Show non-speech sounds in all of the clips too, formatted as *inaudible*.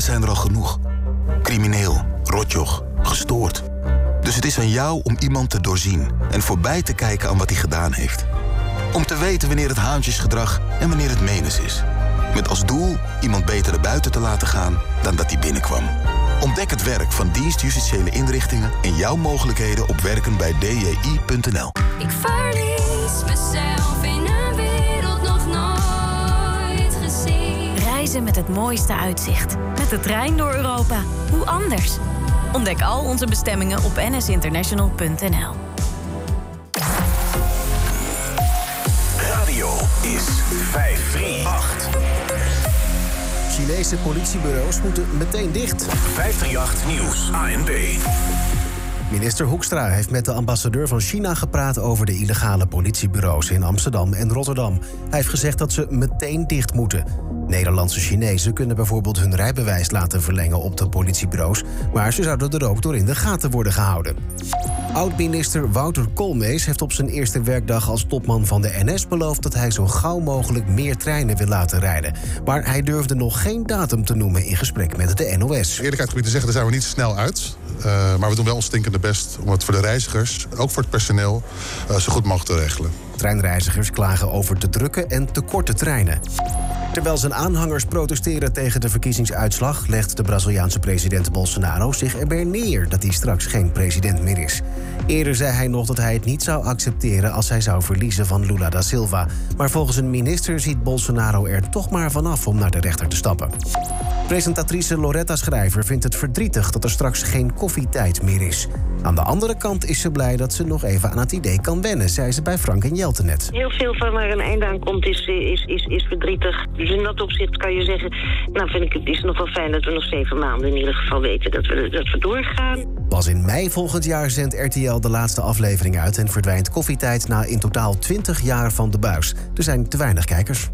Zijn er al genoeg. Crimineel, rotjoch, gestoord. Dus het is aan jou om iemand te doorzien en voorbij te kijken aan wat hij gedaan heeft. Om te weten wanneer het haantjesgedrag en wanneer het menens is. Met als doel iemand beter naar buiten te laten gaan dan dat hij binnenkwam. Ontdek het werk van dienst justitiële inrichtingen en jouw mogelijkheden op werken bij dji.nl. Ik verlies mezelf in een Reizen met het mooiste uitzicht. Met de trein door Europa. Hoe anders? Ontdek al onze bestemmingen op nsinternational.nl. Radio is 538. Chinese politiebureaus moeten meteen dicht. 538 Nieuws, ANB. Minister Hoekstra heeft met de ambassadeur van China gepraat over de illegale politiebureaus in Amsterdam en Rotterdam. Hij heeft gezegd dat ze meteen dicht moeten. Nederlandse Chinezen kunnen bijvoorbeeld hun rijbewijs laten verlengen op de politiebureaus, maar ze zouden er ook door in de gaten worden gehouden. Oud-minister Wouter Koolmees heeft op zijn eerste werkdag als topman van de NS beloofd dat hij zo gauw mogelijk meer treinen wil laten rijden. Maar hij durfde nog geen datum te noemen in gesprek met de NOS. Eerlijkheid gebied te zeggen, daar zijn we niet snel uit. Uh, maar we doen wel ons stinkende best om het voor de reizigers, ook voor het personeel, uh, zo goed mogelijk te regelen. Treinreizigers klagen over te drukke en te korte treinen. Terwijl zijn aanhangers protesteren tegen de verkiezingsuitslag, legt de Braziliaanse president Bolsonaro zich erbij neer dat hij straks geen president meer is. Eerder zei hij nog dat hij het niet zou accepteren als hij zou verliezen van Lula da Silva. Maar volgens een minister ziet Bolsonaro er toch maar vanaf om naar de rechter te stappen. Presentatrice Loretta Schrijver vindt het verdrietig dat er straks geen koffietijd meer is. Aan de andere kant is ze blij dat ze nog even aan het idee kan wennen, zei ze bij Frank en Jelte net. Heel veel van waar een einde aan komt is, is, is, is verdrietig. Dus in dat opzicht kan je zeggen, nou vind ik het is nog wel fijn dat we nog zeven maanden in ieder geval weten dat we, dat we doorgaan. Pas in mei volgend jaar zendt RTL de laatste aflevering uit en verdwijnt koffietijd na in totaal 20 jaar van de buis. Er zijn te weinig kijkers.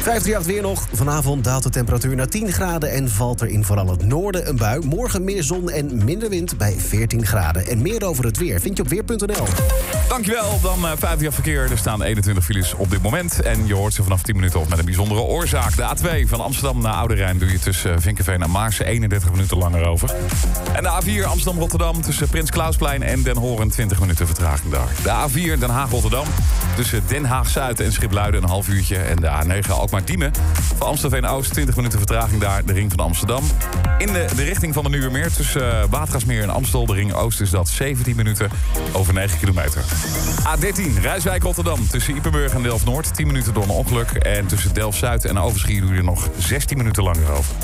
538 weer nog. Vanavond daalt de temperatuur naar 10 graden en valt er in vooral het noorden een bui. Morgen meer zon en minder wind bij 14 graden. En meer over het weer vind je op weer.nl. Dankjewel. Dan uh, 538 verkeer. Er staan 21 files op dit moment. En je hoort ze vanaf 10 minuten op met een bijzondere oorzaak. De A2 van Amsterdam naar Oude Rijn doe je tussen Vinkenveen en Maarsen 31 minuten langer over. En de A4 Amsterdam-Rotterdam tussen Prins Klausplein en Den Horen 20 minuten vertraging daar. De A4 Den Haag-Rotterdam tussen Den Haag-Zuid en Schipluiden een half uurtje. En de A9 Alkmaar-Diemen van Amstelveen-Oost 20 minuten vertraging daar. De ring van Amsterdam. In de, de richting van de Nieuwemeer tussen uh, Watergasmeer en Amstel. De ring Oost is dat 17 minuten over 9 kilometer. A13 Rijswijk-Rotterdam tussen Ipenburg en Delft-Noord. 10 minuten door een ongeluk. En tussen Delft-Zuid en Overschie doe je nog 16 minuten langer over.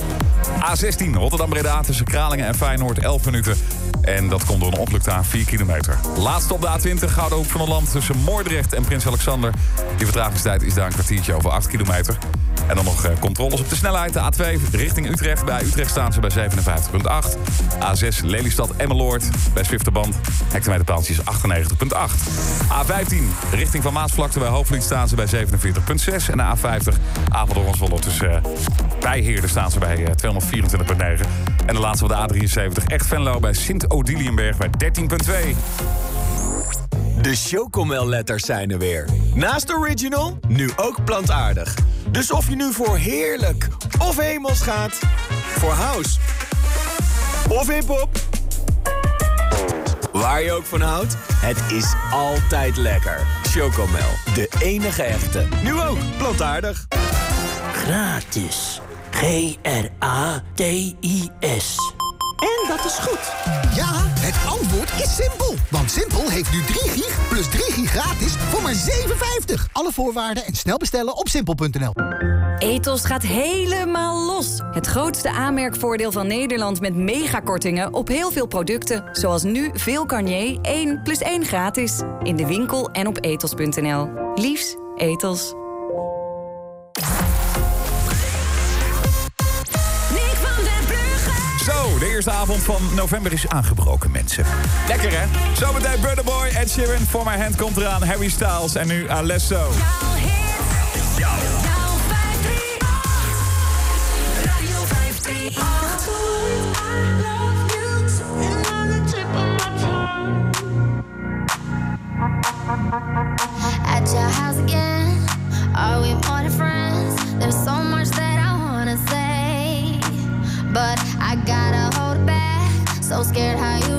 A16 Rotterdam-Breda tussen Kralingen en Feyenoord 11 minuten. En dat komt door een ongeluk daar 4 kilometer. Laatst op de A20 Gouden Hoek van Holland tussen Moordrecht en Prins Alexander. Die vertragingstijd is daar een kwartiertje over 8 kilometer. En dan nog uh, controles op de snelheid. De A2 richting Utrecht. Bij Utrecht staan ze bij 57,8. A6 Lelystad Emmeloord. Bij Zwifterband. Hectometerpaaltjes 98,8. A15 richting Van Maasvlakte bij Hoofdvliet staan ze bij 47,6. En de A50 Apeldoorn Zwolle tussen uh, Bijheerden staan ze bij uh, 224,9. En de laatste van de A73 Echt Venlo bij Sint-Odiliënberg bij 13,2. De Chocomel-letters zijn er weer. Naast original, nu ook plantaardig. Dus of je nu voor heerlijk of hemels gaat, voor house of hip-hop, waar je ook van houdt, het is altijd lekker. Chocomel, de enige echte. Nu ook plantaardig. Gratis. G-R-A-T-I-S. Dat is goed. Ja, het antwoord is simpel. Want Simpel heeft nu 3 gig plus 3 gig gratis voor maar 7,50. Alle voorwaarden en snel bestellen op simpel.nl. Ethos gaat helemaal los. Het grootste aanmerkvoordeel van Nederland met megakortingen op heel veel producten. Zoals nu veel Garnier 1 plus 1 gratis. In de winkel en op ethos.nl. Liefs, Ethos. Eerste avond van november is aangebroken, mensen. Lekker, hè? Zometeen Brother Boy, Ed Sheeran, For My Hand komt eraan, Harry Styles en nu Alesso. At your house again, are we more So scared how you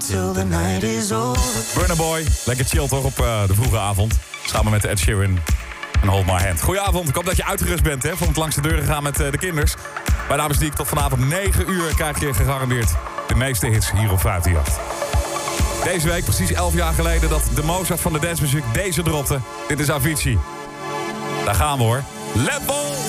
until the night is over. Burner Boy, lekker chill toch op eh, de vroege avond. Samen met Ed Sheeran en Hold My Hand. Goedenavond, ik hoop dat je uitgerust bent hè, van het langs de deur gegaan met eh, de kinders. Maar dames die ik tot vanavond 9 uur krijg je gegarandeerd de meeste hits hier op 538. Deze week, precies 11 jaar geleden, dat de Mozart van de dancemuziek deze dropte. Dit is Avicii. Daar gaan we hoor. Level!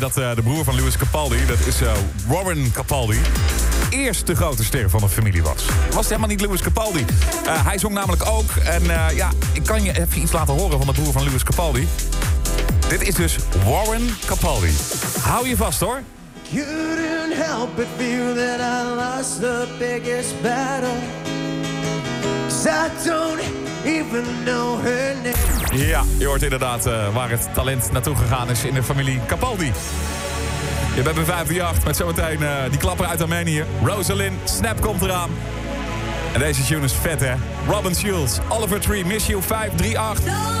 dat eh, de broer van Louis Capaldi, dat is eh, Warren Capaldi eerste grote ster van de familie was. Was helemaal niet Louis Capaldi. Eh, hij zong namelijk ook. En ja, ik kan je even iets laten horen van de broer van Louis Capaldi. Dit is dus Warren Capaldi. Hou je vast hoor. You didn't help but feel that I lost the biggest battle. Cause don't even know her name. Ja, je hoort inderdaad eh, waar het talent naartoe gegaan is in de familie Capaldi. Je bent bij 538 met zometeen eh, die klapper uit Armenië. Rosalind, Snap komt eraan. En deze tune is vet, hè? Robin Shields, Oliver Tree, Miss You 538.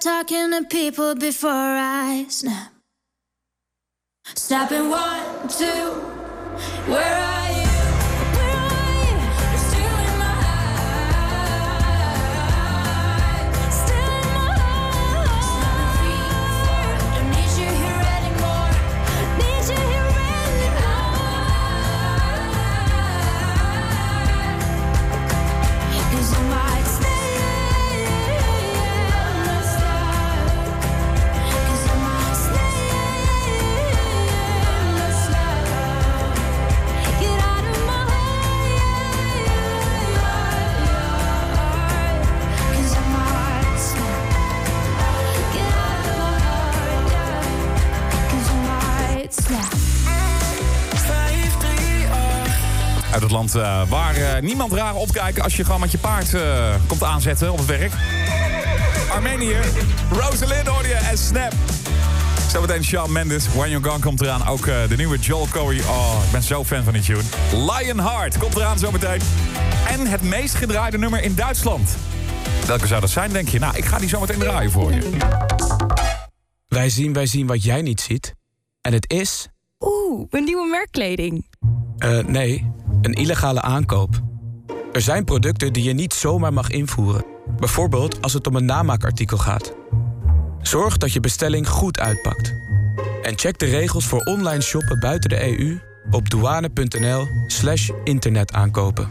stop talking to people before I snap. Snapping one, two. Where are you? Eh, waar eh, niemand raar opkijkt als je gewoon met je paard eh, komt aanzetten op het werk. Armenië, Rosalind hoorde je en Snap. Zometeen Shawn Mendes, When You're Gone komt eraan. Ook eh, de nieuwe Joel Corey. Oh, ik ben zo fan van die tune. Lionheart komt eraan zometeen. En het meest gedraaide nummer in Duitsland. Welke zou dat zijn, denk je? Nou, ik ga die zometeen draaien voor je. Wij zien, wij zien wat jij niet ziet. En het is... Oeh, een nieuwe merkkleding. eh, nee, een illegale aankoop. Er zijn producten die je niet zomaar mag invoeren. Bijvoorbeeld als het om een namaakartikel gaat. Zorg dat je bestelling goed uitpakt. En check de regels voor online shoppen buiten de EU op douane.nl/slash internetaankopen.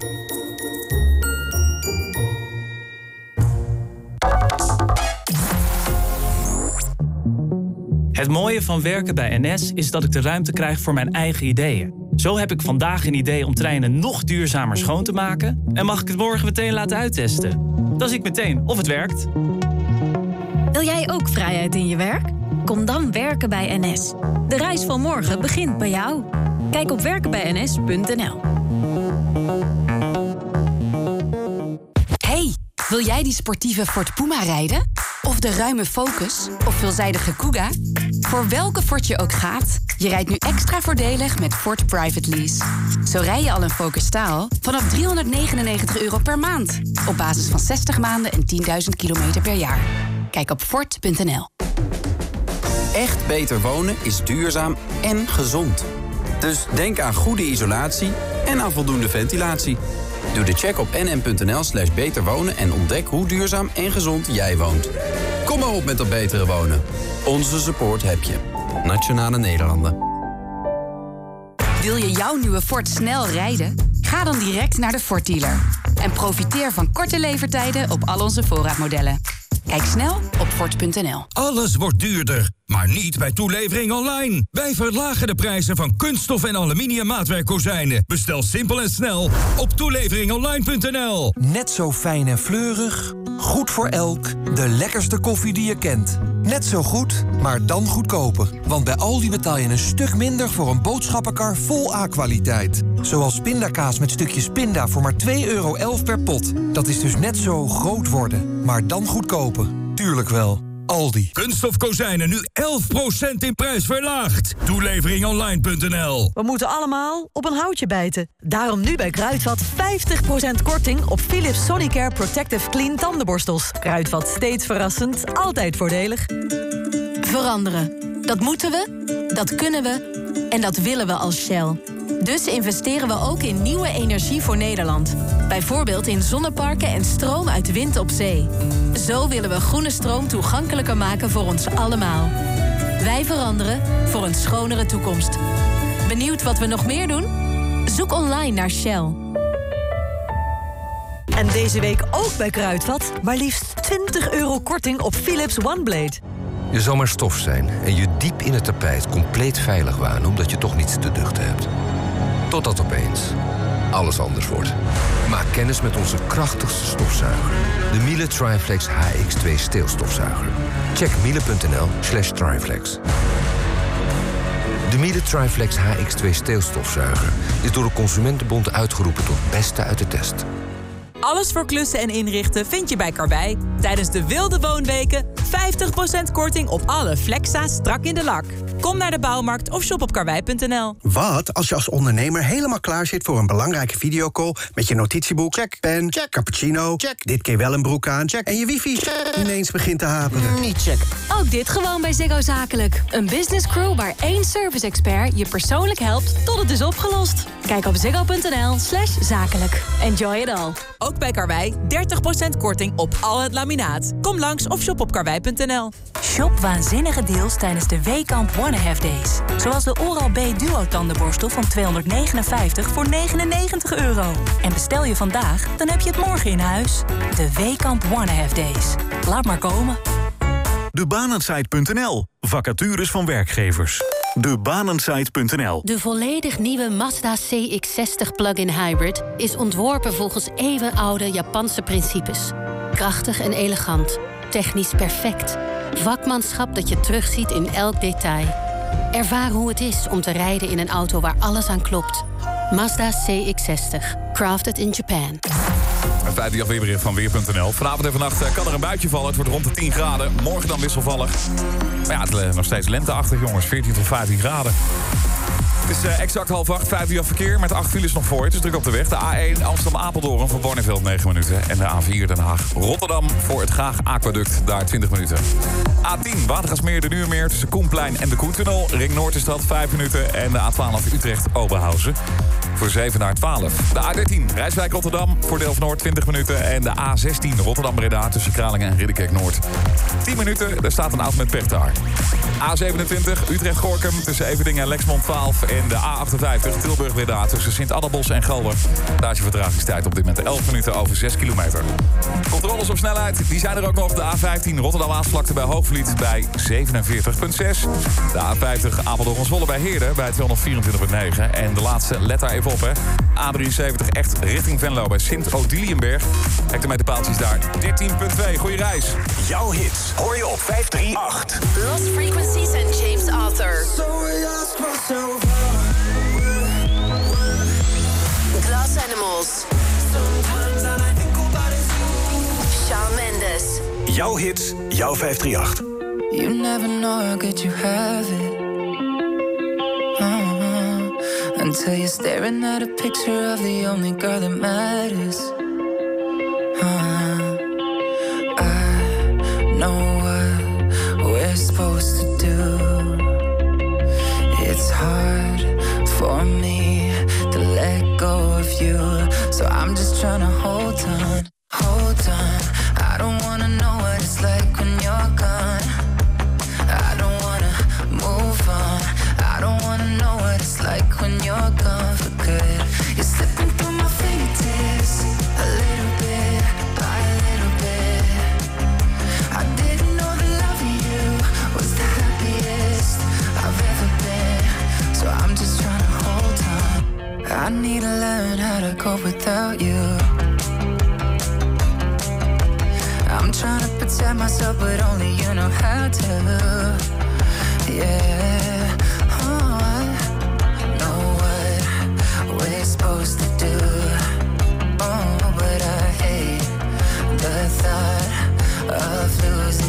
Het mooie van werken bij NS is dat ik de ruimte krijg voor mijn eigen ideeën. Zo heb ik vandaag een idee om treinen nog duurzamer schoon te maken... en mag ik het morgen meteen laten uittesten. Dan zie ik meteen of het werkt. Wil jij ook vrijheid in je werk? Kom dan werken bij NS. De reis van morgen begint bij jou. Kijk op werkenbijns.nl. Hey, wil jij die sportieve Ford Puma rijden? Of de ruime Focus? Of veelzijdige Kuga? Voor welke Ford je ook gaat, je rijdt nu extra voordelig met Ford Private Lease. Zo rij je al een Focus staal vanaf 399 euro per maand. Op basis van 60 maanden en 10.000 kilometer per jaar. Kijk op Ford.nl. Echt beter wonen is duurzaam en gezond. Dus denk aan goede isolatie en aan voldoende ventilatie. Doe de check op nm.nl slash beter wonen en ontdek hoe duurzaam en gezond jij woont. Kom maar op met dat betere wonen. Onze support heb je. Nationale Nederlanden. Wil je jouw nieuwe Ford snel rijden? Ga dan direct naar de Ford dealer. En profiteer van korte levertijden op al onze voorraadmodellen. Kijk snel op Ford.nl. Alles wordt duurder, maar niet bij toelevering online. Wij verlagen de prijzen van kunststof en aluminium maatwerkkozijnen. Bestel simpel en snel op toeleveringonline.nl. Net zo fijn en fleurig, goed voor elk, de lekkerste koffie die je kent. Net zo goed, maar dan goedkoper. Want bij Aldi betaal je een stuk minder voor een boodschappenkar vol A-kwaliteit. Zoals pindakaas met stukjes pinda voor maar 2,11 euro per pot. Dat is dus net zo groot worden, maar dan goedkoper. Tuurlijk wel. Aldi. Kunststof kozijnen nu 11% in prijs verlaagd. Toeleveringonline.nl We moeten allemaal op een houtje bijten. Daarom nu bij Kruidvat 50% korting op Philips Sonicare Protective Clean tandenborstels. Kruidvat steeds verrassend, altijd voordelig. Veranderen. Dat moeten we, dat kunnen we en dat willen we als Shell. Dus investeren we ook in nieuwe energie voor Nederland. Bijvoorbeeld in zonneparken en stroom uit wind op zee. Zo willen we groene stroom toegankelijker maken voor ons allemaal. Wij veranderen voor een schonere toekomst. Benieuwd wat we nog meer doen? Zoek online naar Shell. En deze week ook bij Kruidvat. Maar liefst 20 euro korting op Philips OneBlade. Je zal maar stof zijn en je diep in het tapijt compleet veilig wanen omdat je toch niets te duchten hebt. Totdat opeens alles anders wordt. Maak kennis met onze krachtigste stofzuiger. De Miele Triflex HX2 steelstofzuiger. Check miele.nl slash triflex. De Miele Triflex HX2 steelstofzuiger is door de Consumentenbond uitgeroepen tot beste uit de test. Alles voor klussen en inrichten vind je bij Karwei. Tijdens de wilde woonweken 50% korting op alle Flexa strak in de lak. Kom naar de bouwmarkt of shop op karwei.nl. Wat als je als ondernemer helemaal klaar zit voor een belangrijke videocall... met je notitieboek, check, pen, check, cappuccino, check, dit keer wel een broek aan, check... en je wifi ineens begint te haperen? Niet check. Ook dit gewoon bij Ziggo Zakelijk. Een business crew waar één service expert je persoonlijk helpt tot het is opgelost. Kijk op ziggo.nl slash zakelijk. Enjoy it all. Ook bij Karwei 30% korting op al het laminaat. Kom langs of shop op karwei.nl. Shop waanzinnige deals tijdens de Weekamp One Half Days. Zoals de Oral-B Duo tandenborstel van 259 voor 99 euro. En bestel je vandaag, dan heb je het morgen in huis. De Weekamp One Half Days. Laat maar komen. Debanensite.nl. Vacatures van werkgevers. Debanensite.nl. De volledig nieuwe Mazda CX-60 plug-in hybrid is ontworpen volgens eeuwenoude Japanse principes. Krachtig en elegant, technisch perfect. Vakmanschap dat je terugziet in elk detail. Ervaar hoe het is om te rijden in een auto waar alles aan klopt. Mazda CX-60. Crafted in Japan. Een vijfde afweerbericht van Weer.nl. Vanavond en vannacht eh, kan er een buitje vallen. Het wordt rond de 10 graden. Morgen dan wisselvallig. Maar ja, het is nog steeds lenteachtig, jongens. 14 tot 15 graden. Het is eh, exact half acht, vijf uur verkeer met acht files nog voor. Het is druk op de weg. De A1 Amsterdam-Apeldoorn voor Barneveld 9 minuten. En de A4 Den Haag-Rotterdam voor het Graag Aquaduct, daar 20 minuten. A10 Watergasmeer de Nieuwmeer tussen Koenplein en de Koentunnel. Ring Noord is dat 5 minuten. En de A12 Utrecht-Oberhausen voor 7 naar 12. De A13 Rijswijk-Rotterdam voor Delft-Noord 20 minuten. En de A16 Rotterdam-Breda tussen Kralingen en Ridderkerk-Noord. 10 minuten, er staat een auto met pech daar. A27 Utrecht-Gorkum tussen Everdingen en Lexmond 12. In de A58 Tilburg-Breda tussen Sint-Adelbos en Gelder. Daar is je vertragingstijd op dit moment 11 minuten over 6 kilometer. Controles op snelheid, die zijn er ook nog. De A15 Rotterdam-Aasvlakte bij Hoogvliet bij 47,6. De A50 Apeldoorn-Zwolle bij Heerden bij 224,9. En de laatste, let daar even op hè. A73 echt richting Venlo bij Sint-Odiliënberg. Hectometerpaaltjes daar 13,2. Goeie reis. Jouw hits hoor je op 538. Lost Frequencies en James Arthur. Glass Animals. Shawn Mendes. Jouw hits, jouw 538. You never know how good you have it. Uh-huh. Until you're staring at a picture of the only girl that matters. Uh-huh. I know what we're supposed to do. It's hard for me to let go of you. So I'm just trying to hold on, hold on. I don't wanna know what it's like when I need to learn how to cope without you. I'm trying to protect myself, but only you know how to. Yeah. Oh, I know what we're supposed to do. Oh, but I hate the thought of losing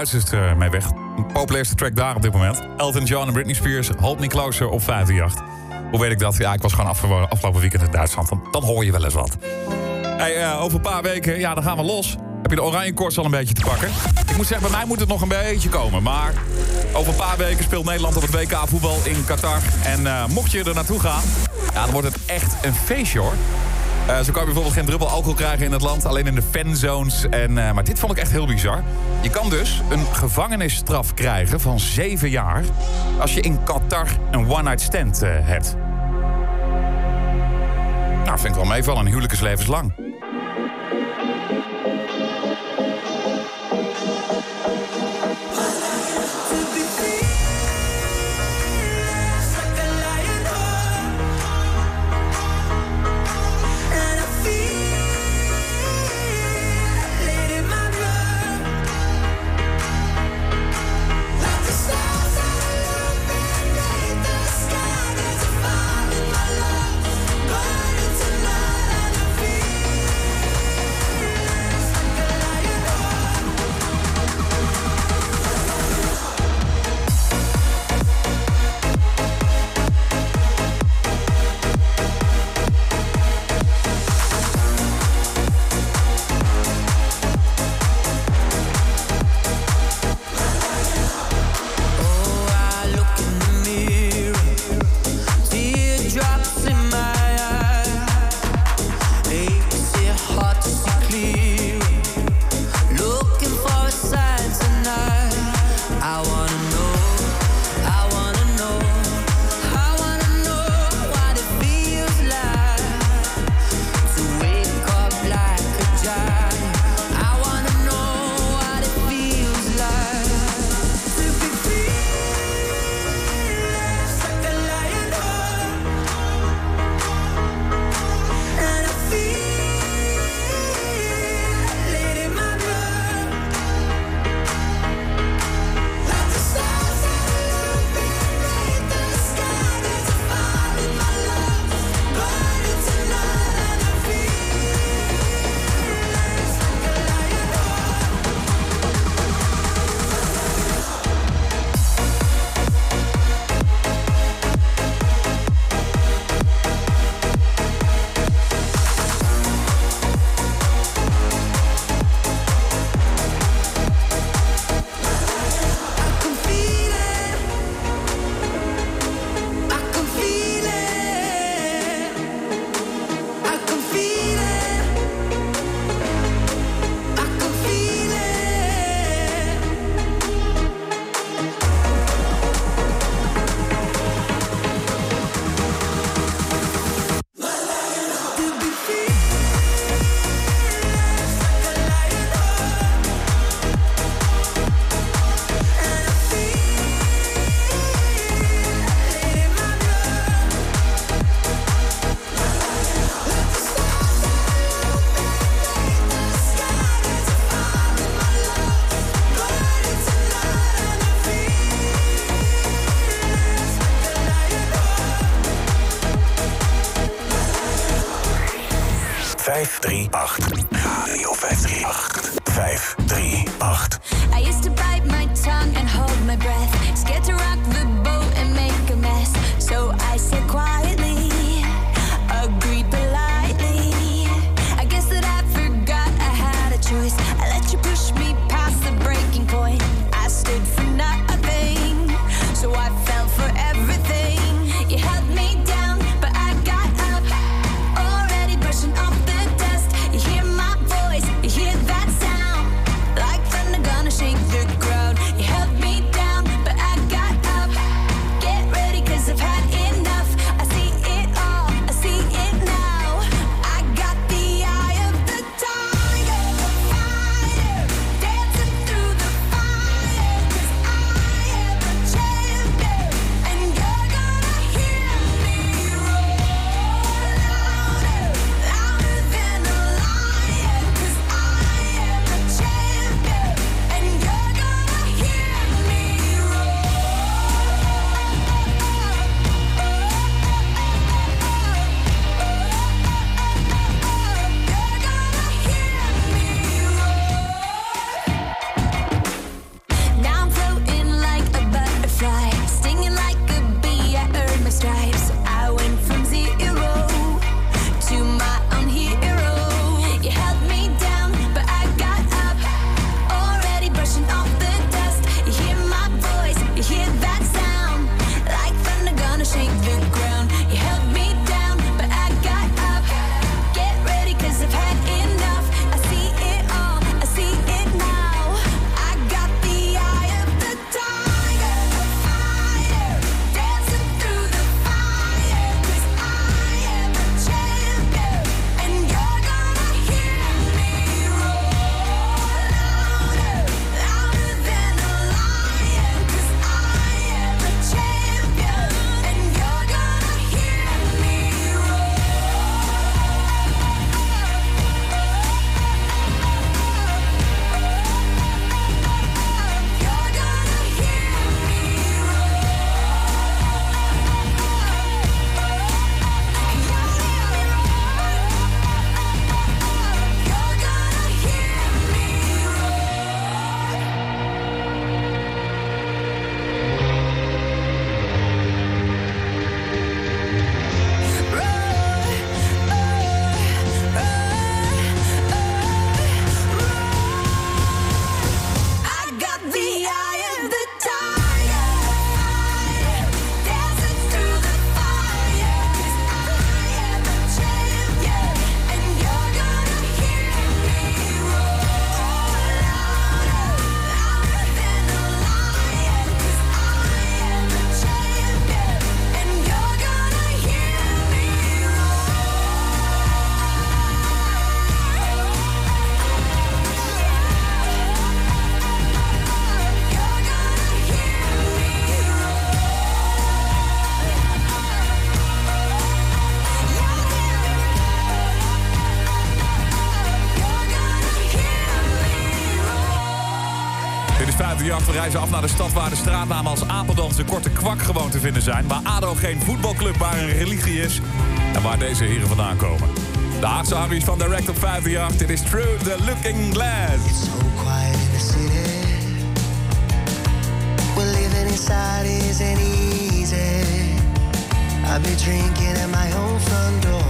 Duitsers er mee weg. De populairste track daar op dit moment. Elton John en Britney Spears, Hold Me Closer op 538. Hoe weet ik dat? Ja, ik was gewoon afge- afgelopen weekend in Duitsland. Dan, dan hoor je wel eens wat. Eh, over een paar weken, ja, dan gaan we los. Heb je de oranje koorts al een beetje te pakken? Ik moet zeggen, bij mij moet het nog een beetje komen. Maar over een paar weken speelt Nederland op het WK voetbal in Qatar. En eh, mocht je er naartoe gaan, ja, dan wordt het echt een feestje hoor. Eh, zo kan je bijvoorbeeld geen druppel alcohol krijgen in het land. Alleen in de fanzones. En, eh, maar dit vond ik echt heel bizar. Je kan dus een gevangenisstraf krijgen van 7 jaar... als je in Qatar een one-night stand eh, hebt. Nou, vind ik wel meevallen. Een huwelijk is levenslang. reizen af naar de stad waar de straatnamen als Apeldoorn de korte kwak gewoon te vinden zijn. Waar ADO geen voetbalclub, maar een religie is. En waar deze heren vandaan komen. De Haagse Harry's van Direct op 538. It is true, the looking glass. It's so quiet in the city. We're living inside isn't easy. I've be drinking at my own front door.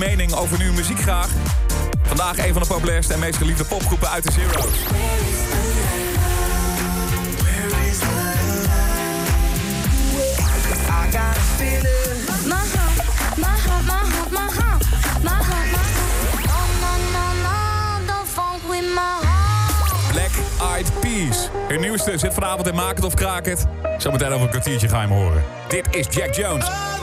mening over nu muziek graag. Vandaag een van de populairste en meest geliefde popgroepen uit de Zero's. Black Eyed Peas. Hun nieuwste zit vanavond in Maak of Kraak het. Zometeen over een kwartiertje ga je hem horen. Dit is Jack Jones.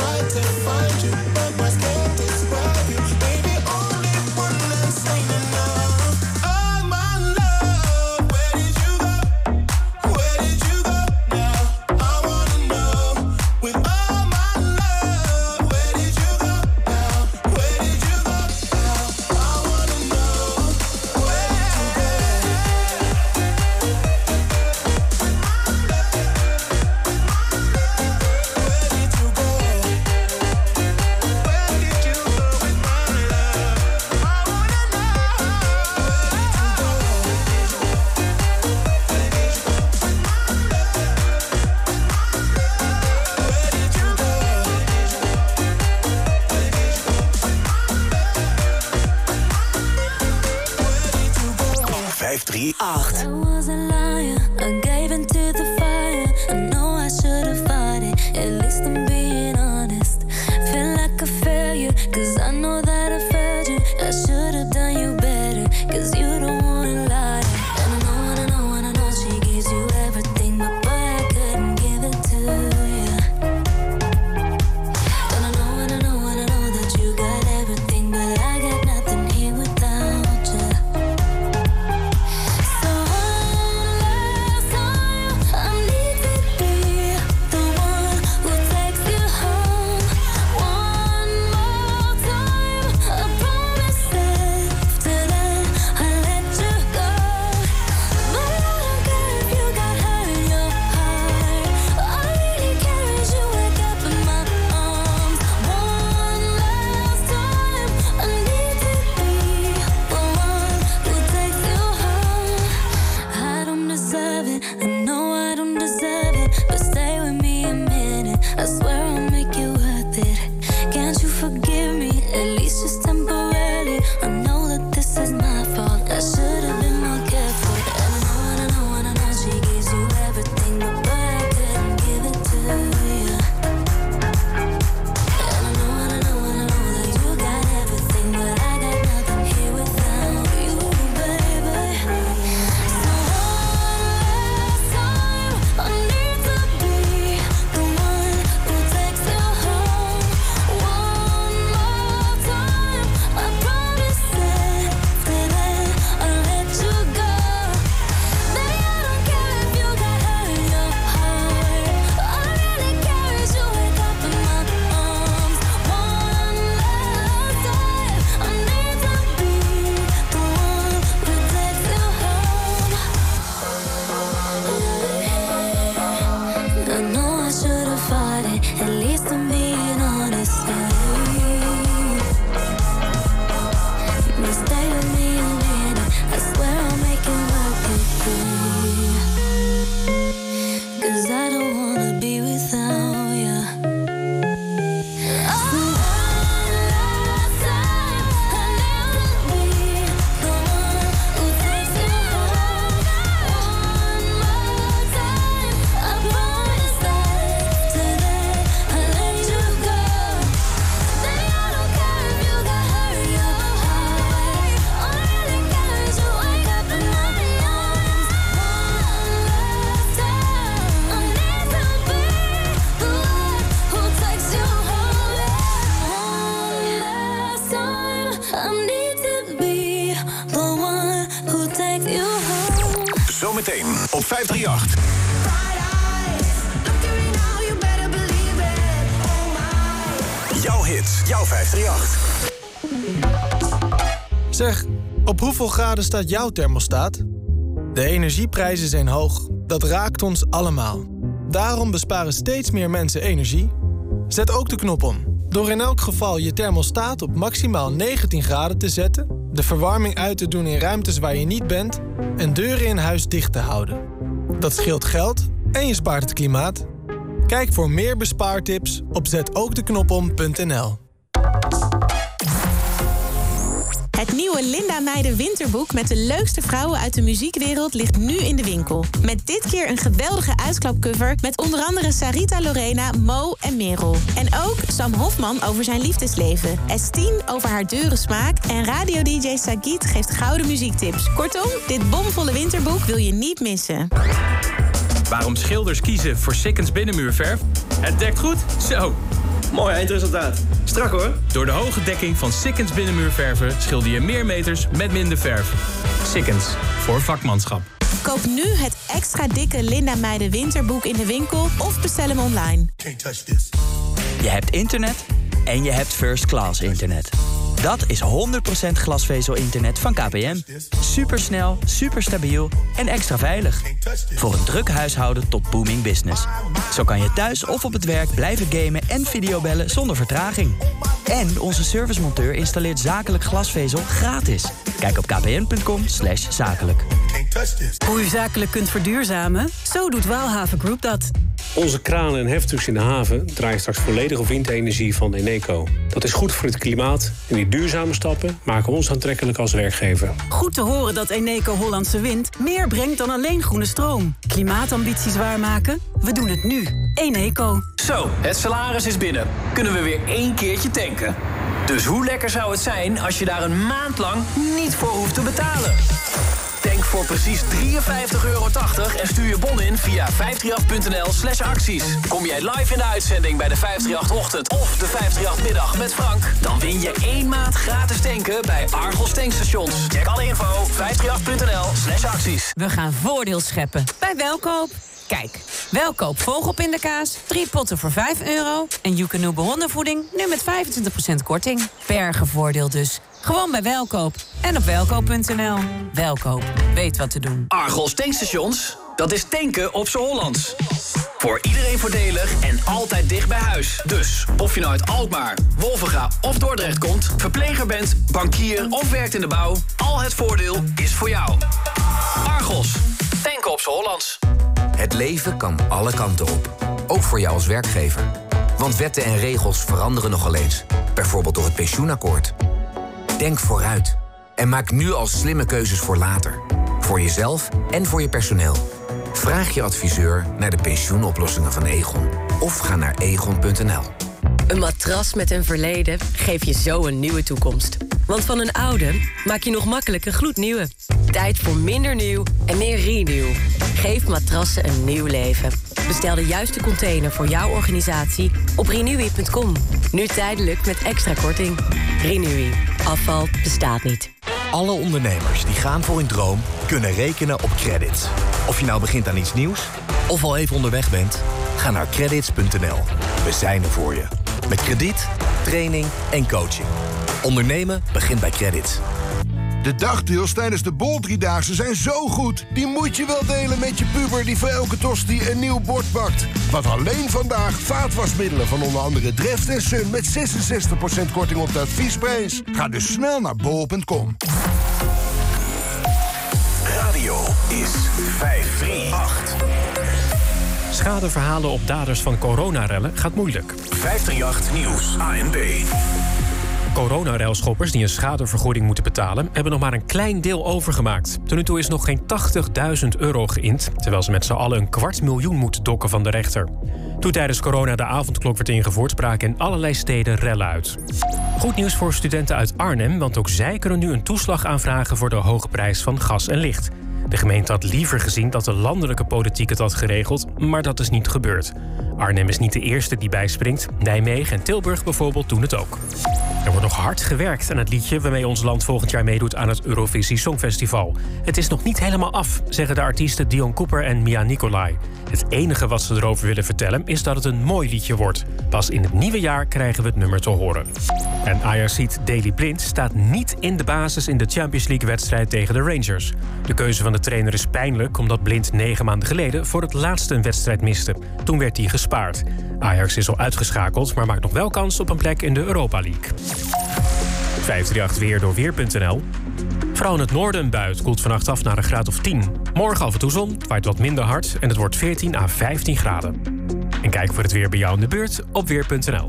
try to find Zometeen op 538. Jouw hits, jouw 538. Zeg, op hoeveel graden staat jouw thermostaat? De energieprijzen zijn hoog. Dat raakt ons allemaal. Daarom besparen steeds meer mensen energie. Zet ook de knop om. Door in elk geval je thermostaat op maximaal 19 graden te zetten, de verwarming uit te doen in ruimtes waar je niet bent en deuren in huis dicht te houden. Dat scheelt geld en je spaart het klimaat. Kijk voor meer bespaartips op zetookdeknopom.nl. Het nieuwe Linda Meijden winterboek met de leukste vrouwen uit de muziekwereld ligt nu in de winkel. Met dit keer een geweldige uitklapcover met onder andere Sarita Lorena, Mo en Merel. En ook Sam Hofman over zijn liefdesleven, Estine over haar dure smaak en radio-dj Sagit geeft gouden muziektips. Kortom, dit bomvolle winterboek wil je niet missen. Waarom schilders kiezen voor Sikkens binnenmuurverf? Het dekt goed, zo. Mooi eindresultaat. Strak hoor. Door de hoge dekking van Sikkens binnenmuurverven schilder je meer meters met minder verf. Sikkens, voor vakmanschap. Koop nu het extra dikke Linda Meijden winterboek in de winkel of bestel hem online. Je hebt internet en je hebt first class internet. Dat is 100% glasvezel-internet van KPN. Supersnel, superstabiel en extra veilig. Voor een druk huishouden tot booming business. Zo kan je thuis of op het werk blijven gamen en videobellen zonder vertraging. En onze servicemonteur installeert zakelijk glasvezel gratis. Kijk op kpn.com slash zakelijk. Hoe u zakelijk kunt verduurzamen? Zo doet Waalhaven Group dat. Onze kranen en heftrucks in de haven draaien straks volledig op windenergie van Eneco. Dat is goed voor het klimaat en die duurzame stappen maken ons aantrekkelijk als werkgever. Goed te horen dat Eneco Hollandse Wind meer brengt dan alleen groene stroom. Klimaatambities waarmaken? We doen het nu. Eneco. Zo, het salaris is binnen. Kunnen we weer één keertje tanken. Dus hoe lekker zou het zijn als je daar een maand lang niet voor hoeft te betalen? Voor precies 53,80 euro en stuur je bon in via 538.nl slash acties. Kom jij live in de uitzending bij de 538-ochtend of de 538-middag met Frank... dan win je één maand gratis tanken bij Argos tankstations. Check alle info 538.nl slash acties. We gaan voordeel scheppen bij Welkoop. Kijk, Welkoop vogelpindakaas, drie potten voor 5 euro... en Joekanoe hondenvoeding nu met 25% korting. Bergenvoordeel dus. Gewoon bij Welkoop en op welkoop.nl. Welkoop, weet wat te doen. Argos tankstations, dat is tanken op z'n Hollands. Voor iedereen voordelig en altijd dicht bij huis. Dus, of je nou uit Alkmaar, Wolvenga of Dordrecht komt... verpleger bent, bankier of werkt in de bouw... al het voordeel is voor jou. Argos, tanken op z'n Hollands. Het leven kan alle kanten op. Ook voor jou als werkgever. Want wetten en regels veranderen nogal eens. Bijvoorbeeld door het pensioenakkoord. Denk vooruit. En maak nu al slimme keuzes voor later. Voor jezelf en voor je personeel. Vraag je adviseur naar de pensioenoplossingen van Egon. Of ga naar egon.nl. Een matras met een verleden geeft je zo een nieuwe toekomst. Want van een oude maak je nog makkelijk een gloednieuwe. Tijd voor minder nieuw en meer renew. Geef matrassen een nieuw leven. Bestel de juiste container voor jouw organisatie op renewy.com. Nu tijdelijk met extra korting. Renewy. Afval bestaat niet. Alle ondernemers die gaan voor hun droom kunnen rekenen op credits. Of je nou begint aan iets nieuws of al even onderweg bent, ga naar credits.nl. We zijn er voor je. Met krediet, training en coaching. Ondernemen begint bij credits. De dagdeals tijdens de Bol Driedaagse zijn zo goed. Die moet je wel delen met je puber die voor elke tosti een nieuw bord bakt. Want alleen vandaag vaatwasmiddelen van onder andere Dreft en Sun... met 66% korting op de adviesprijs. Ga dus snel naar bol.com. Radio is 538. Schadeverhalen op daders van coronarellen gaat moeilijk. 538 Nieuws, ANB. Coronarailschoppers die een schadevergoeding moeten betalen... hebben nog maar een klein deel overgemaakt. Tot nu toe is nog geen 80.000 euro geïnd... terwijl ze met z'n allen een kwart miljoen moeten dokken van de rechter. Toen tijdens corona de avondklok werd ingevoerd... braken in allerlei steden rellen uit. Goed nieuws voor studenten uit Arnhem... want ook zij kunnen nu een toeslag aanvragen... voor de hoge prijs van gas en licht. De gemeente had liever gezien dat de landelijke politiek het had geregeld... maar dat is niet gebeurd. Arnhem is niet de eerste die bijspringt. Nijmegen en Tilburg bijvoorbeeld doen het ook. Er wordt nog hard gewerkt aan het liedje waarmee ons land volgend jaar meedoet aan het Eurovisie Songfestival. Het is nog niet helemaal af, zeggen de artiesten Dion Cooper en Mia Nicolai. Het enige wat ze erover willen vertellen is dat het een mooi liedje wordt. Pas in het nieuwe jaar krijgen we het nummer te horen. En Ajaxiet Daily Blind staat niet in de basis in de Champions League wedstrijd tegen de Rangers. De keuze van de trainer is pijnlijk omdat Blind negen maanden geleden voor het laatst een wedstrijd miste. Toen werd hij gespaard. Ajax is al uitgeschakeld, maar maakt nog wel kans op een plek in de Europa League. 538 weer door weer.nl. Vooral in het noorden een bui. Het koelt vannacht af naar een graad of 10. Morgen af en toe zon, waait wat minder hard en het wordt 14 à 15 graden. En kijk voor het weer bij jou in de buurt op weer.nl.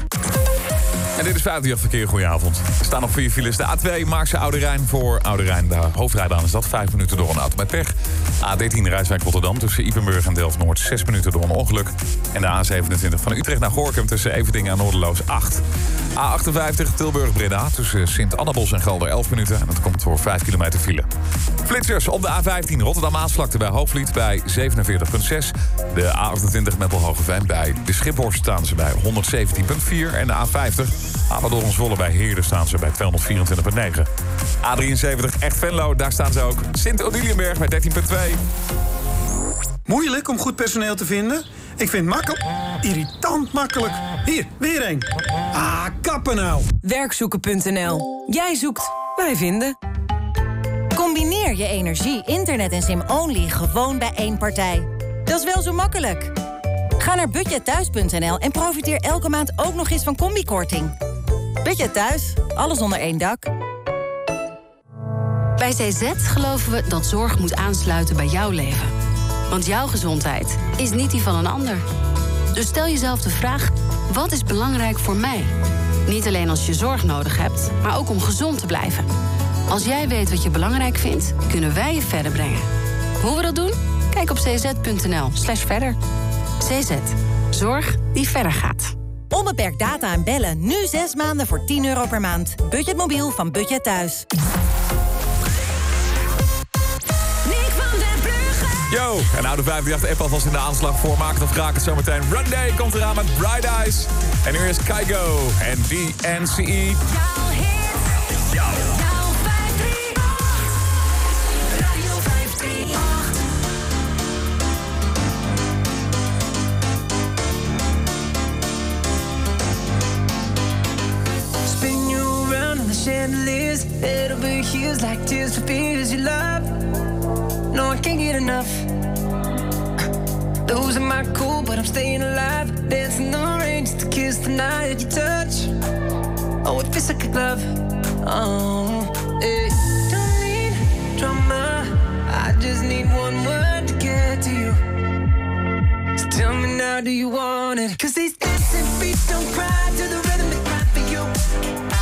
Dit is 58 verkeer. Goedenavond. Er staan nog vier files. De A2 Maarse Oude Rijn voor Oude Rijn. De hoofdrijbaan is dat. Vijf minuten door een auto met pech. A13 Rijswijk Rotterdam tussen Ipenburg en Delft-Noord. Zes minuten door een ongeluk. En de A27 van Utrecht naar Gorkum tussen Everdingen en Noorderloos 8. A58 Tilburg-Breda tussen Sint-Annabos en Gelder 11 minuten. En dat komt voor 5 kilometer file. Flitsers op de A15 Rotterdam-Aasvlakte bij Hoogvliet bij 47,6. De A28 Meppel-Hogeveen bij de Schiphorst staan ze bij 117,4. En de A50 Apeldoorn Zwolle bij Heerden staan ze bij 224,9. A73 Echt Venlo, daar staan ze ook. Sint-Odilienberg bij 13,2. Moeilijk om goed personeel te vinden? Ik vind het makkelijk. Irritant makkelijk. Hier, weer een. Ah, kappen nou. Werkzoeken.nl. Jij zoekt, wij vinden. Combineer je energie, internet en sim-only gewoon bij één partij. Dat is wel zo makkelijk. Ga naar budgetthuis.nl en profiteer elke maand ook nog eens van combikorting. Budget Thuis, alles onder één dak. Bij CZ geloven we dat zorg moet aansluiten bij jouw leven. Want jouw gezondheid is niet die van een ander. Dus stel jezelf de vraag, wat is belangrijk voor mij? Niet alleen als je zorg nodig hebt, maar ook om gezond te blijven. Als jij weet wat je belangrijk vindt, kunnen wij je verder brengen. Hoe we dat doen? Kijk op cz.nl verder. CZ. Zorg die verder gaat. Onbeperkt data en bellen. Nu zes maanden voor 10 euro per maand. Budget mobiel van Budget Thuis. Yo, en oude 538 app alvast in de aanslag voor Maken of Kraken zometeen. Run Day komt eraan met Bright Eyes. En nu is Kygo en DNCE. Chandeliers. Head over heels like tears for fears you love. No, I can't get enough. Losing my cool, but I'm staying alive. Dancing in the rain just to kiss the night you touch. Oh, it feels like a glove. Oh, hey. Don't need drama. I just need one word to get to you. So tell me now, do you want it? Cause these dancing feet don't cry to the rhythm they cry for you.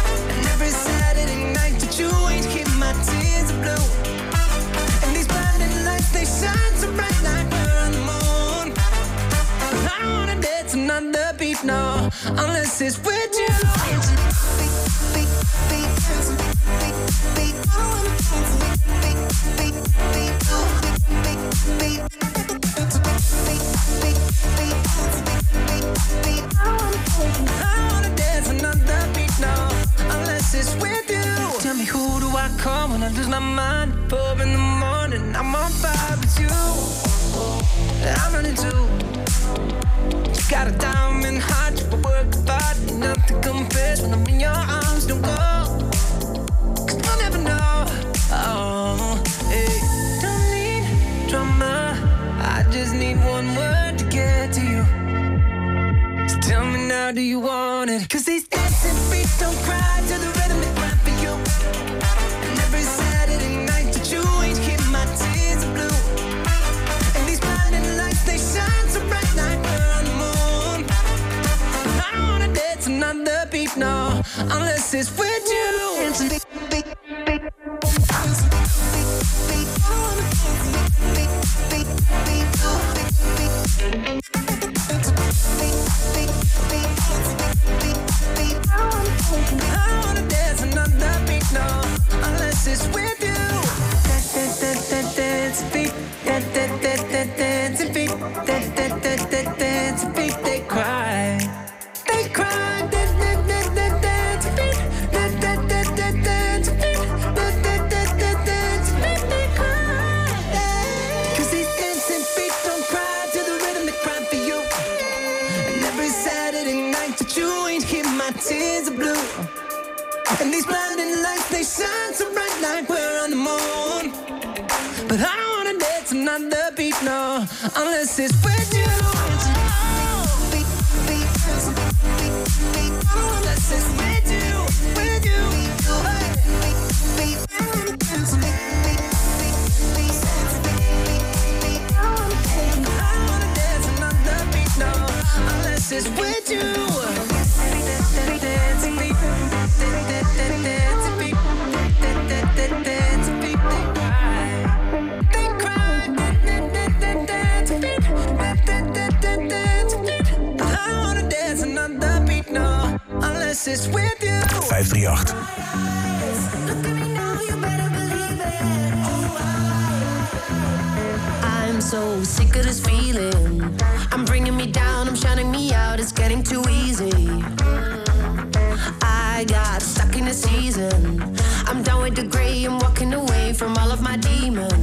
Saturday night you ain't keep my tears. And these lights, they shine so bright like we're on the moon. I don't wanna dance another beat, no, unless it's with you. my mind, pub in the morning. I'm on fire with you. I'm running too. You got a diamond heart, you work body, nothing compares when I'm in your arms. Don't go, you you'll never know. Oh, hey. don't need drama. I just need one word to get to you. So tell me now, do you want it? Cause these. unless it's with the season. I'm down with the gray and walking away from all of my demons.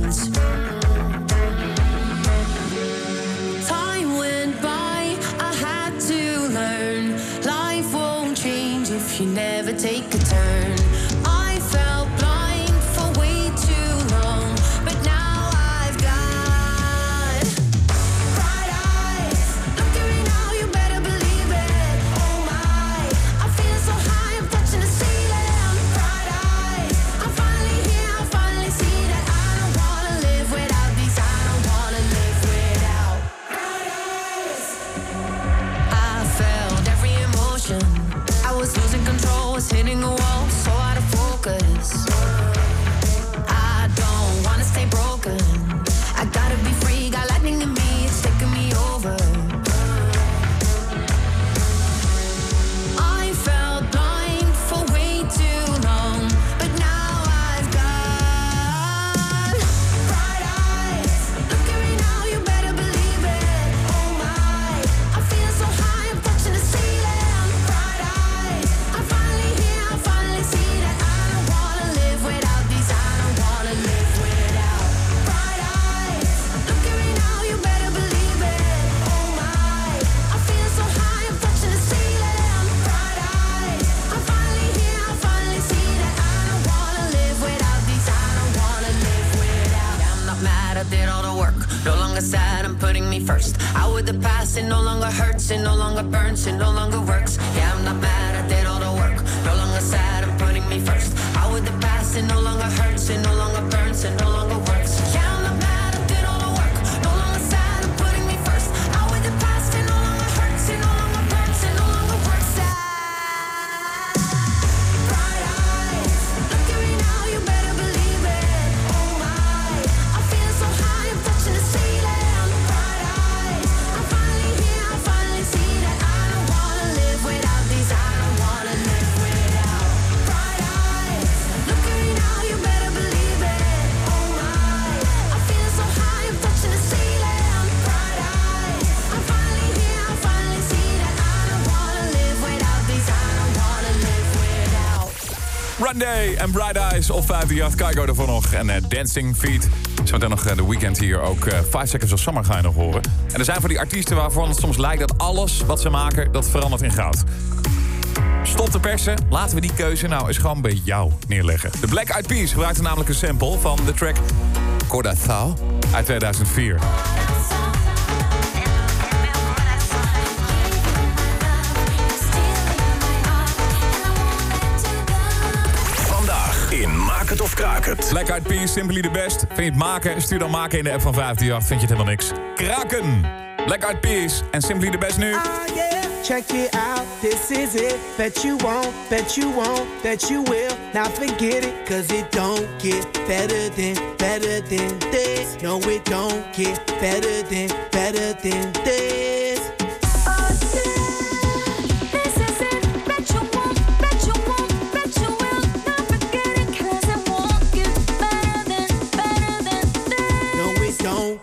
it no longer hurts, it no longer burns, it no longer works. Yeah, I'm not mad, I did all the work. No longer sad, I'm putting me first. Out with the past, it no longer hurts, it no longer burns, it no longer en Bright Eyes op 538. Kaigo ervoor nog. En uh, Dancing Feet. Zometeen nog eh, de weekend hier ook. Eh, 5 Seconds of Summer ga je nog horen. En er zijn van die artiesten waarvan het soms lijkt dat alles wat ze maken, dat verandert in goud. Stop de persen. Laten we die keuze nou eens gewoon bij jou neerleggen. De Black Eyed Peas gebruikte namelijk een sample van de track Corda Thau uit 2004. Het. Black Eyed Peas, Simply the Best. Vind je het maken? Stuur dan maken in de app van 538. Vind je het helemaal niks. Kraken! Black Eyed Peas en Simply the Best nu. Ah, yeah. Check it out, this is it. Bet you won't, bet you won't, bet you will. Now forget it, cause it don't get better than, better than this. No, it don't get better than, better than this.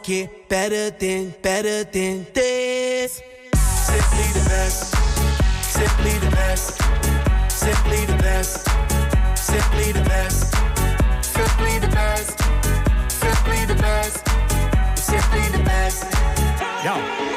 Get better than, better than this. Simply the best. Simply the best. Simply the best. Simply the best.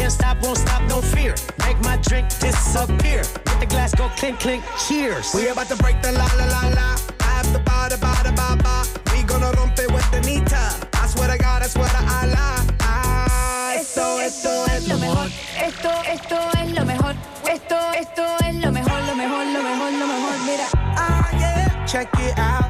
Can't stop, won't stop, no fear. Make my drink disappear. Let the glass go clink, clink, cheers. We about to break the la la la la. After ba da ba da ba ba. We gonna rompe with the nita. I swear to God, I swear to Allah. Ah, esto, esto es lo mejor. Esto, esto es lo mejor. Esto, esto es lo mejor, lo mejor, lo mejor, lo mejor. Mira. Ah, yeah. Check it out,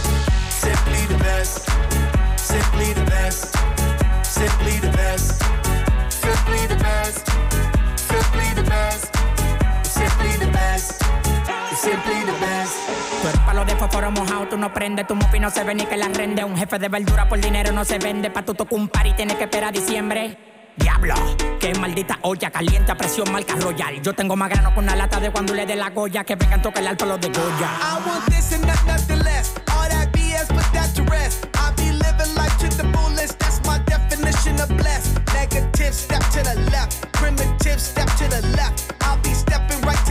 Simply the best. Simply the best. Simply the best. Simply the best. Simply the best. Simply the best. Simply the best. Tú eres palo de fósforo mojado, tú no prendes, tu mufi no se ve ni que la rende. Un jefe de verdura por dinero no se vende, pa' tu tocar un par y tienes que esperar a diciembre. Diablo, qué maldita olla caliente a presión marca royal. Yo tengo más grano con una lata de cuando le dé la goya que vengan tocar el alto los de Goya. I want this and not nothing less. I be living life to the fullest. That's my definition of blessed. Negative, step to the left. Primitive, step to the left. I'll be stepping right to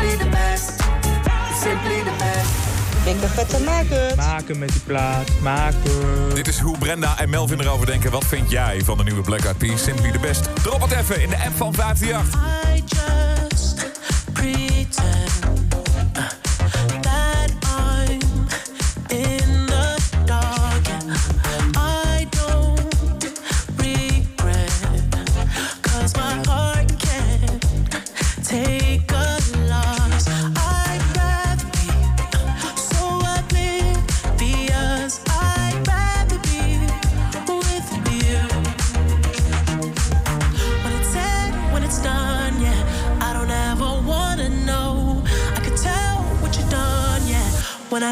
Simply the best. Simply the best. Ik ben maken. Maken met die plaat, maken. Dit is hoe Brenda en Melvin erover denken. Wat vind jij van de nieuwe Black Eyed Peas? Simply the best. Drop het even in de app van 538. I just pretend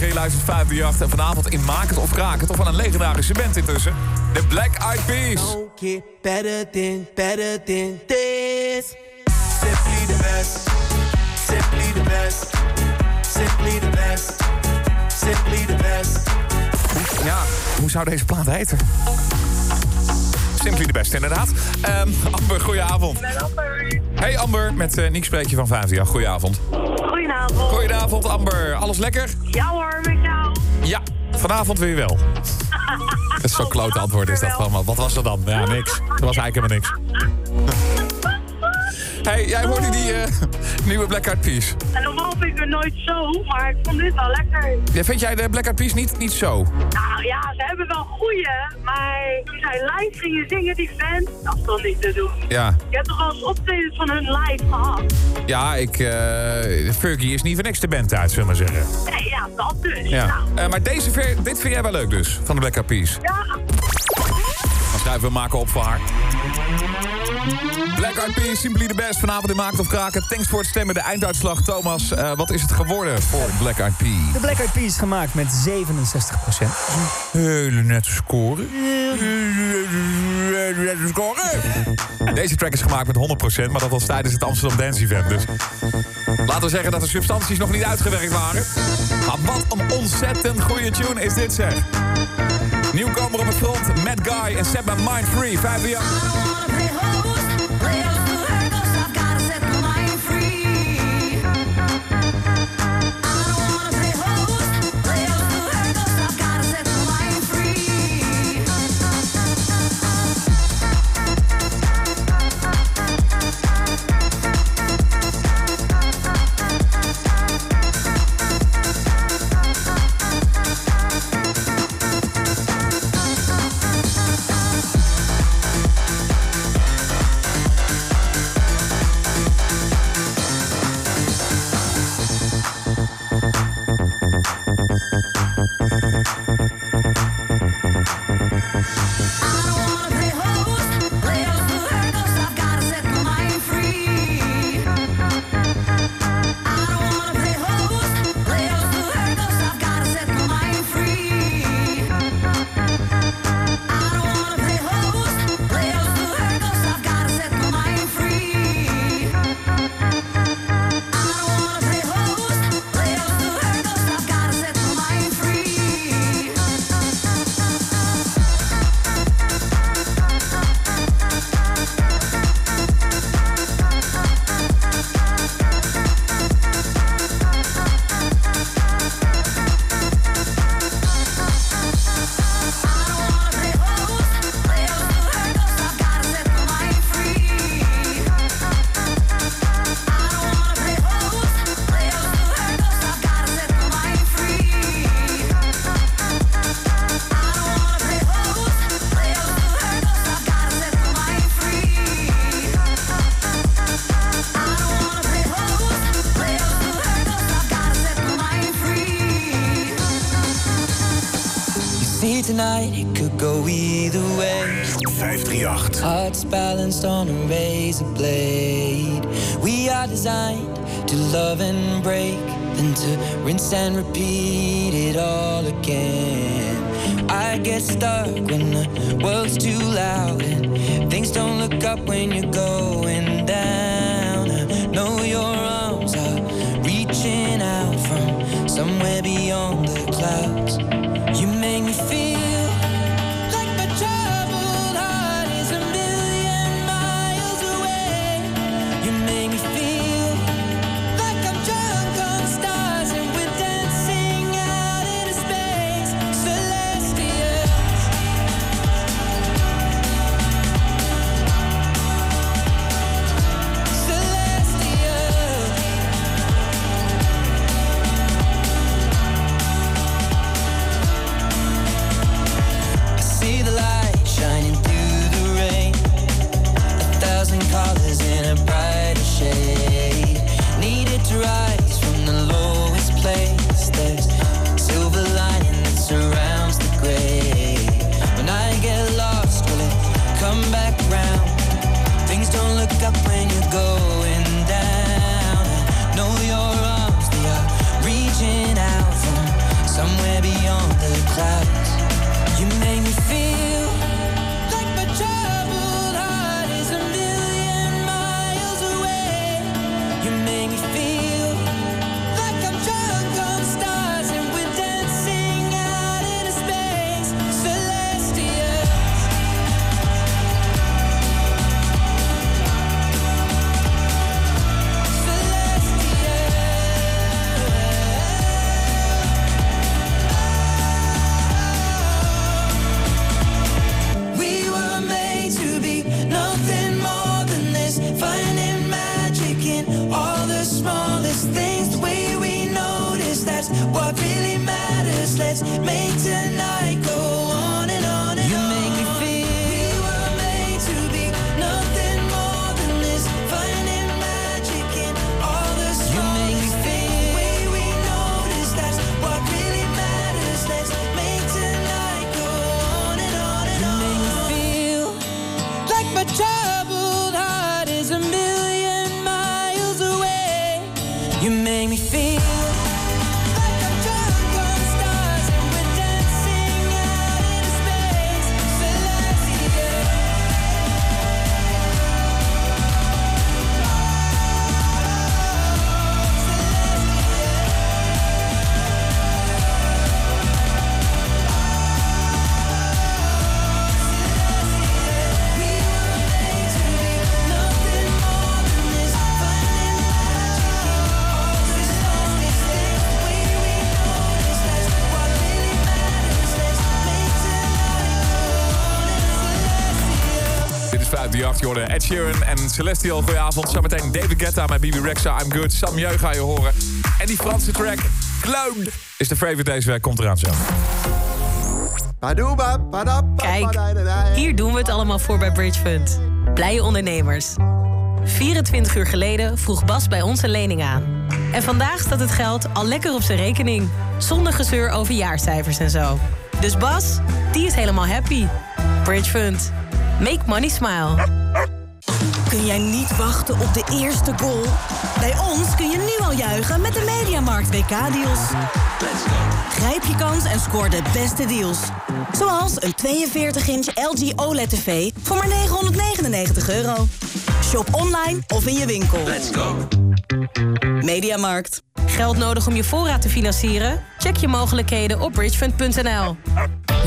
tegen. Je luistert 538 en vanavond in Maak het of Kraak het. Of van een legendarische band intussen. De Black Eyed Peas. Don't better than, better than this. Simply the best. Simply the best. Simply the best. Simply the best. Ja, hoe zou deze plaat heten? Simply the best, inderdaad. Um, Amber, goedenavond. Ik ben Amber. Hey Amber, met eh, uh, Niek Spreekje van 50. Goedenavond. Goedenavond. Goedenavond Amber, alles lekker? Ja hoor vanavond weer wel. *laughs* Dat is zo'n klote antwoord is dat allemaal. Wat was er dan? Ja, niks. Er was eigenlijk helemaal niks. *laughs* Hey, jij hoorde die eh, *laughs* nieuwe Black Eyed Peas. Normaal vind ik het nooit zo, maar ik vond dit wel lekker. Ja, vind jij de Black Eyed Peas niet, niet zo? Nou ja, ze hebben wel goeie, maar toen zijn live gingen zingen, die fans, dat is niet te doen. Ja. Je hebt toch wel eens optredens van hun live gehad? Ja, ik, uh, is niet van niks de band uit, zullen we maar zeggen dat dus. Ja. Nou, Eh, maar deze ver, dit vind jij wel leuk dus, van de Black Eyed Peas. ja, We maken op voor haar. Black Eyed Peas, Simply the Best. Vanavond in Maakt of Kraken. Thanks voor het stemmen. De einduitslag. Thomas, eh, wat is het geworden voor Black Eyed Peas? De Black Eyed Peas gemaakt met 67 procent. Hele nette score. Hele nette score. Deze track is gemaakt met 100%, maar dat was tijdens het Amsterdam Dance Event. Dus laten we zeggen dat de substanties nog niet uitgewerkt waren. Maar wat een ontzettend goede tune is dit zeg. Nieuwkomer op het front, Mad Guy en Set My Mind Free. 5 jaar. See tonight, it could go either way. 538. Hearts balanced on a razor blade. We are designed to love and break, then to rinse and repeat it all again. I get stuck when the world's too loud and things don't look up when you're going what really matters. Let's make tonight. Ed Sheeran en Celestial. Goedenavond. Zometeen David Guetta met Bibi Rexa. I'm Good. Sam Jeu ga je horen. En die Franse track, Clown, is de favorite deze week. Komt eraan zo. Kijk, hier doen we het allemaal voor bij Bridge Fund. Blije ondernemers. 24 uur geleden vroeg Bas bij ons een lening aan. En vandaag staat het geld al lekker op zijn rekening. Zonder gezeur over jaarcijfers en zo. Dus Bas, die is helemaal happy. Bridge Fund. Make money smile. Kun jij niet wachten op de eerste goal? Bij ons kun je nu al juichen met de Mediamarkt WK-deals. Grijp je kans en scoor de beste deals. Zoals een 42-inch LG OLED-tv voor maar 999 euro. Shop online of in je winkel. Let's go. Mediamarkt. Geld nodig om je voorraad te financieren? Check je mogelijkheden op bridgefund.nl.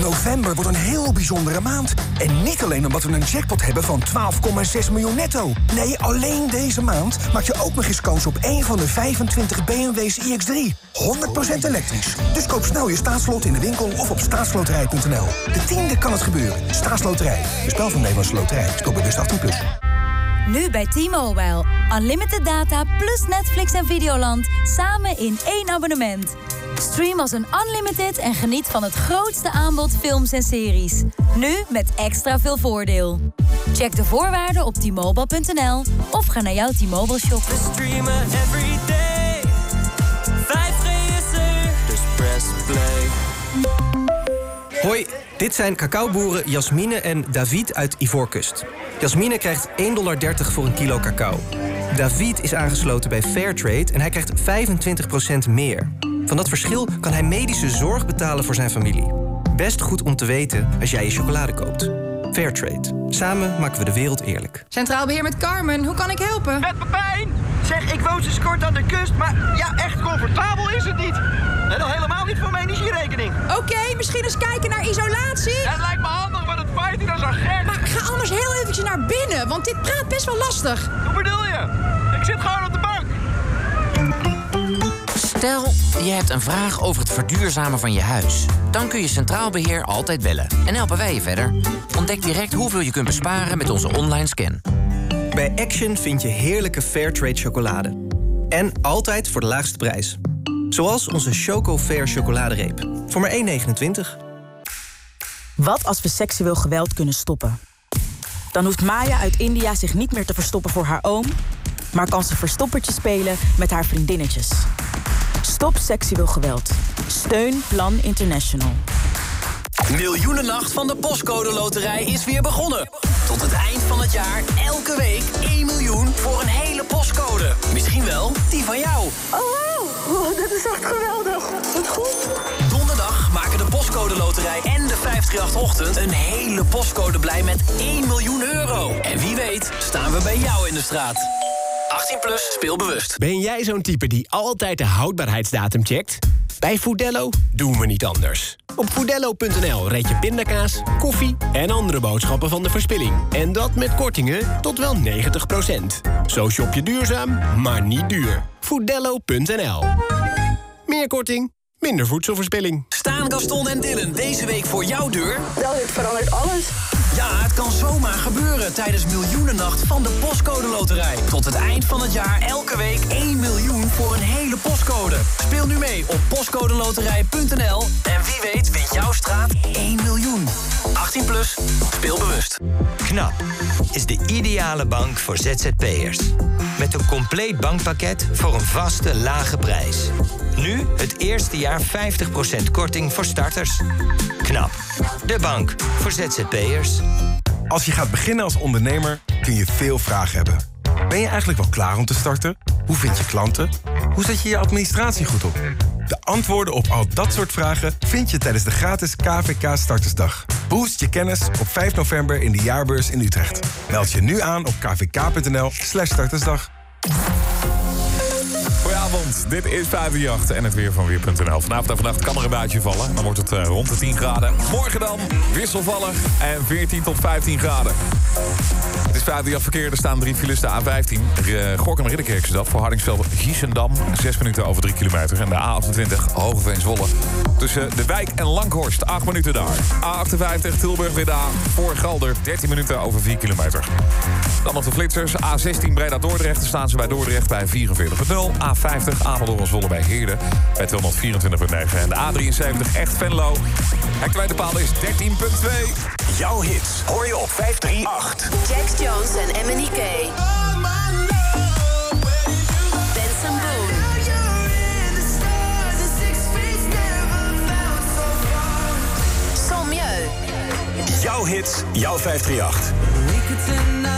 November wordt een heel bijzondere maand. En niet alleen omdat we een jackpot hebben van 12,6 miljoen netto. Nee, alleen deze maand maak je ook nog eens kans op één van de 25 BMW's iX3. 100% elektrisch. Dus koop snel je staatslot in de winkel of op staatsloterij.nl. De tiende kan het gebeuren. Staatsloterij. Spel van Nederlandse Loterij. Speel bewust 18+. Plus. Nu bij T-Mobile. Unlimited data plus Netflix en Videoland. Samen in één abonnement. Stream als een unlimited en geniet van het grootste aanbod films en series. Nu met extra veel voordeel. Check de voorwaarden op t-mobile.nl of ga naar jouw T-Mobile shop. Hoi, dit zijn cacaoboeren Jasmine en David uit Ivoorkust. Jasmine krijgt 1,30 dollar voor een kilo cacao. David is aangesloten bij Fairtrade en hij krijgt 25% meer. Van dat verschil kan hij medische zorg betalen voor zijn familie. Best goed om te weten als jij je chocolade koopt. Fairtrade. Samen maken we de wereld eerlijk. Centraal Beheer met Carmen, hoe kan ik helpen? Met Pepijn! Zeg, ik woon sinds kort aan de kust, maar ja, echt comfortabel is het niet. En al helemaal niet voor mijn energierekening. Oké, misschien eens kijken naar isolatie. Het lijkt me handig, maar het waait hier als een gek. Maar ga anders heel eventjes naar binnen, want dit praat best wel lastig. Hoe bedoel je? Ik zit gewoon op de bank. Stel, je hebt een vraag over het verduurzamen van je huis. Dan kun je Centraal Beheer altijd bellen. En helpen wij je verder. Ontdek direct hoeveel je kunt besparen met onze online scan. Bij Action vind je heerlijke Fairtrade chocolade. En altijd voor de laagste prijs. Zoals onze Choco Fair chocoladereep. Voor maar 1,29. Wat als we seksueel geweld kunnen stoppen? Dan hoeft Maya uit India zich niet meer te verstoppen voor haar oom... maar kan ze verstoppertje spelen met haar vriendinnetjes. Stop seksueel geweld. Steun Plan International. Miljoenennacht van de Postcode Loterij is weer begonnen. Tot het eind van het jaar elke week 1 miljoen voor een hele postcode. Misschien wel die van jou. Oh, wow. dit is echt geweldig. Wat goed. Donderdag maken de Postcode Loterij en de 538-ochtend... een hele postcode blij met 1 miljoen euro. En wie weet staan we bij jou in de straat. 18 plus, speel bewust. Ben jij zo'n type die altijd de houdbaarheidsdatum checkt? Bij Foodello doen we niet anders. Op foodello.nl red je pindakaas, koffie en andere boodschappen van de verspilling. En dat met kortingen tot wel 90%. Zo shop je duurzaam, maar niet duur. Foodello.nl Meer korting, minder voedselverspilling. Staan Gaston en Dylan deze week voor jouw deur? Wel, dit verandert alles. Ja, het kan zomaar gebeuren tijdens Miljoenennacht van de Postcode Loterij. Tot het eind van het jaar elke week 1 miljoen voor een hele postcode. Speel nu mee op postcodeloterij.nl en wie weet wint jouw straat 1 miljoen. 18 plus, speel bewust. KNAP is de ideale bank voor ZZP'ers. Met een compleet bankpakket voor een vaste lage prijs. Nu het eerste jaar 50% korting voor starters. KNAP, de bank voor ZZP'ers. Als je gaat beginnen als ondernemer kun je veel vragen hebben. Ben je eigenlijk wel klaar om te starten? Hoe vind je klanten? Hoe zet je je administratie goed op? De antwoorden op al dat soort vragen vind je tijdens de gratis KVK Startersdag. Boost je kennis op 5 november in de jaarbeurs in Utrecht. Meld je nu aan op kvk.nl slash startersdag. Dit is 538 en het weer van Weer.nl. Vanavond en vannacht kan er een buitje vallen. Dan wordt het eh, rond de 10 graden. Morgen dan wisselvallig en 14 tot 15 graden. Het is 538 verkeer. Er staan drie files. De A15, uh, Gorkum Ridderkerk is dat. Voor Hardingsveld Giesendam. 6 minuten over 3 kilometer. En de A28 Hogeveen Zwolle. Tussen de wijk en Langhorst. 8 minuten daar. A58 Tilburg Breda. Voor Galder. 13 minuten over 4 kilometer. Dan nog de flitsers. A16 Breda Dordrecht. Staan ze bij Dordrecht bij 44.0. A50 Apeldoorn Zwolle bij Heerden bij 224.9. En de A73 Echt Venlo. Het tweede paal is 13.2. Jouw hits hoor je op 538. Jax Jones en Emily K. Benson Boone. Sommieu. Jouw hits, jouw 538.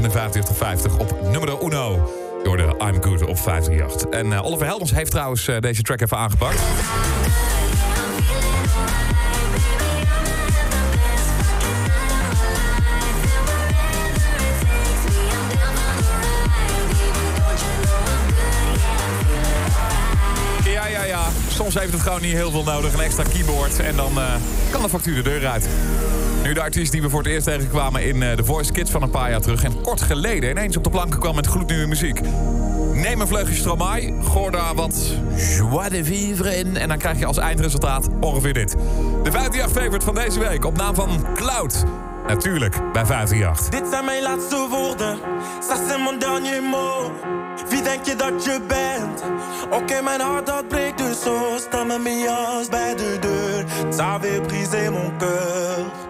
57 tot 50 op nummer uno. de I'm Good op 538. En eh, Oliver Heldens heeft trouwens eh, deze track even aangepakt. Ja, ja, ja. Soms heeft het gewoon niet heel veel nodig. Een extra keyboard en dan eh, kan de factuur de deur uit. Nu de artiest die we voor het eerst tegenkwamen in eh, The Voice Kids van een paar jaar terug... en kort geleden ineens op de planken kwam met gloednieuwe muziek. Neem een vleugje Stromae, gooi daar wat joie de vivre in... en dan krijg je als eindresultaat ongeveer dit. De 58-favorite van deze week op naam van Cloud. Natuurlijk bij 538. Dit zijn mijn laatste woorden, ça c'est mon dernier mot. Wie denk je dat je bent? Oké, mijn hart dat breekt dus zo. Sta mijn bij de deur. Ça avait brisé mon cœur.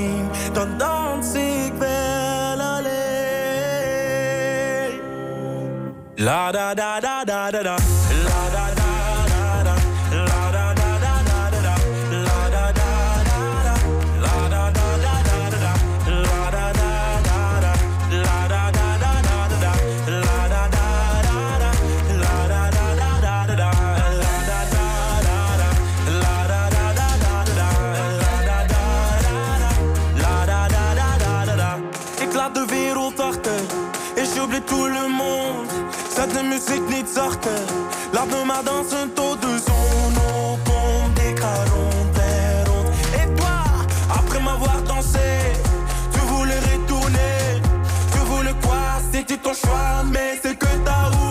Dan dans ik wel alleen. La da da da da da da. La Zet de muziek niet zachter. Laat me maar dansen tot de zon opkomt. Ik ga rond en rond. Et toi, après m'avoir dansé, tu voulais retourner. Tu voulais quoi? C'était ton choix, mais c'est que t'as oublié.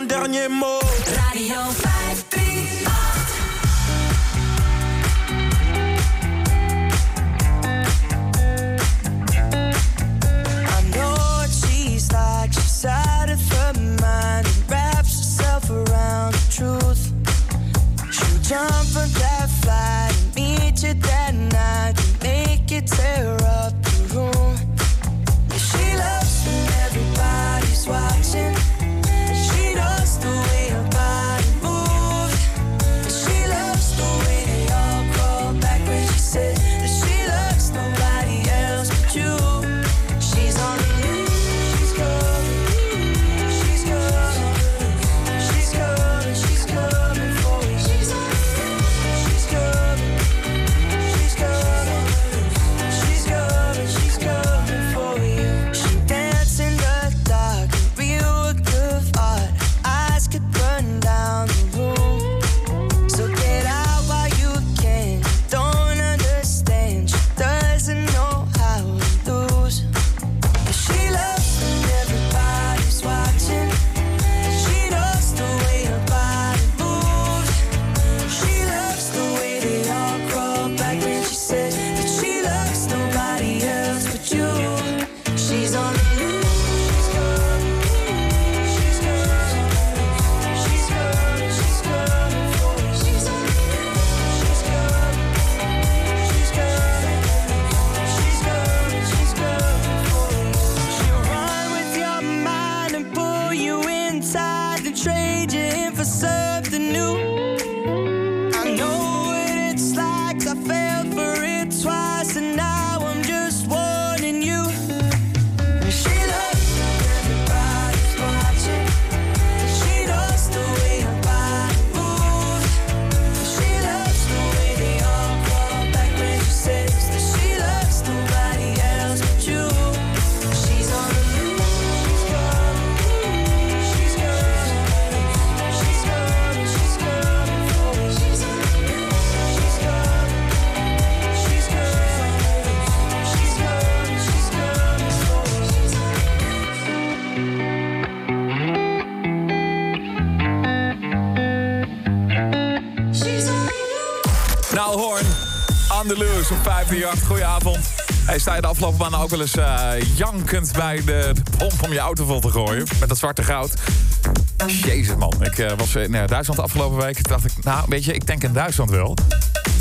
mon dernier mot. Loose op 538. Goedenavond. Hey, sta je de afgelopen maanden ook wel eens eh, jankend bij de, pomp om je auto vol te gooien? Met dat zwarte goud. Jezus man, ik eh, was in eh, Duitsland afgelopen week. Dacht ik, nou weet je, ik denk in Duitsland wel.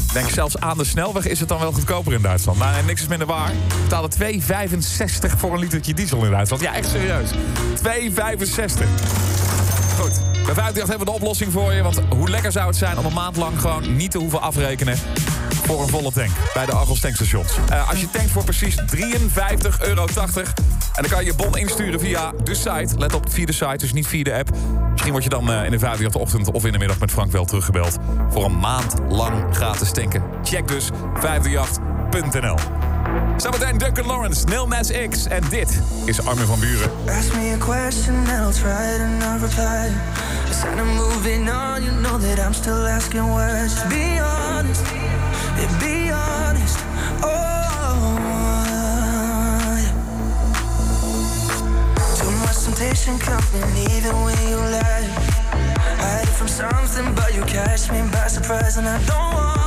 Ik denk zelfs aan de snelweg is het dan wel goedkoper in Duitsland. Nou, en niks is minder waar. We betalen 2,65 voor een litertje diesel in Duitsland. Ja, echt serieus. 2,65. Goed. Bij 538 hebben we de oplossing voor je. Want hoe lekker zou het zijn om een maand lang gewoon niet te hoeven afrekenen voor een volle tank bij de Argos tankstations. Eh, als je tankt voor precies 53,80 euro. En dan kan je je bon insturen via de site. Let op, via de site, dus niet via de app. Misschien word je dan eh, in de 5 ochtend of in de middag met Frank wel teruggebeld. Voor een maand lang gratis tanken. Check dus 538.nl. Zometeen Duncan Lawrence, Neil X. En dit is Armin van Buren. Ask me a question and I'll try to not reply. Instead of moving on, you know that I'm still asking words. Just be Temptation coming even when you lie. Hide from something, but you catch me by surprise, and I don't want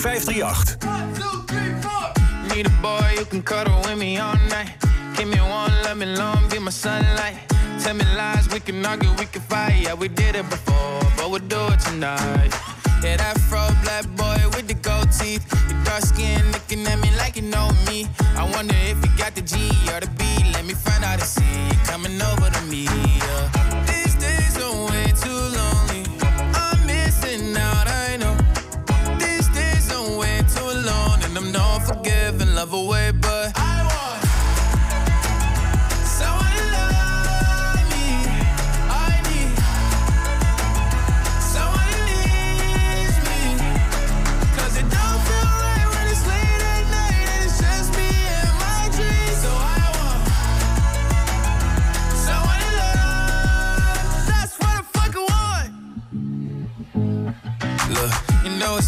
Jouw 538. Need a boy can cuddle with me all night. Give me one, let me long, be my sunlight. Tell me lies, we can argue, we can fight. Yeah, we did it before, but we'll do it tonight. Yeah, that fro black boy with the gold teeth. Your dark skin looking at me like you know me. I wonder if you got the G or the B. Let me find out and see you coming over to me. Yeah.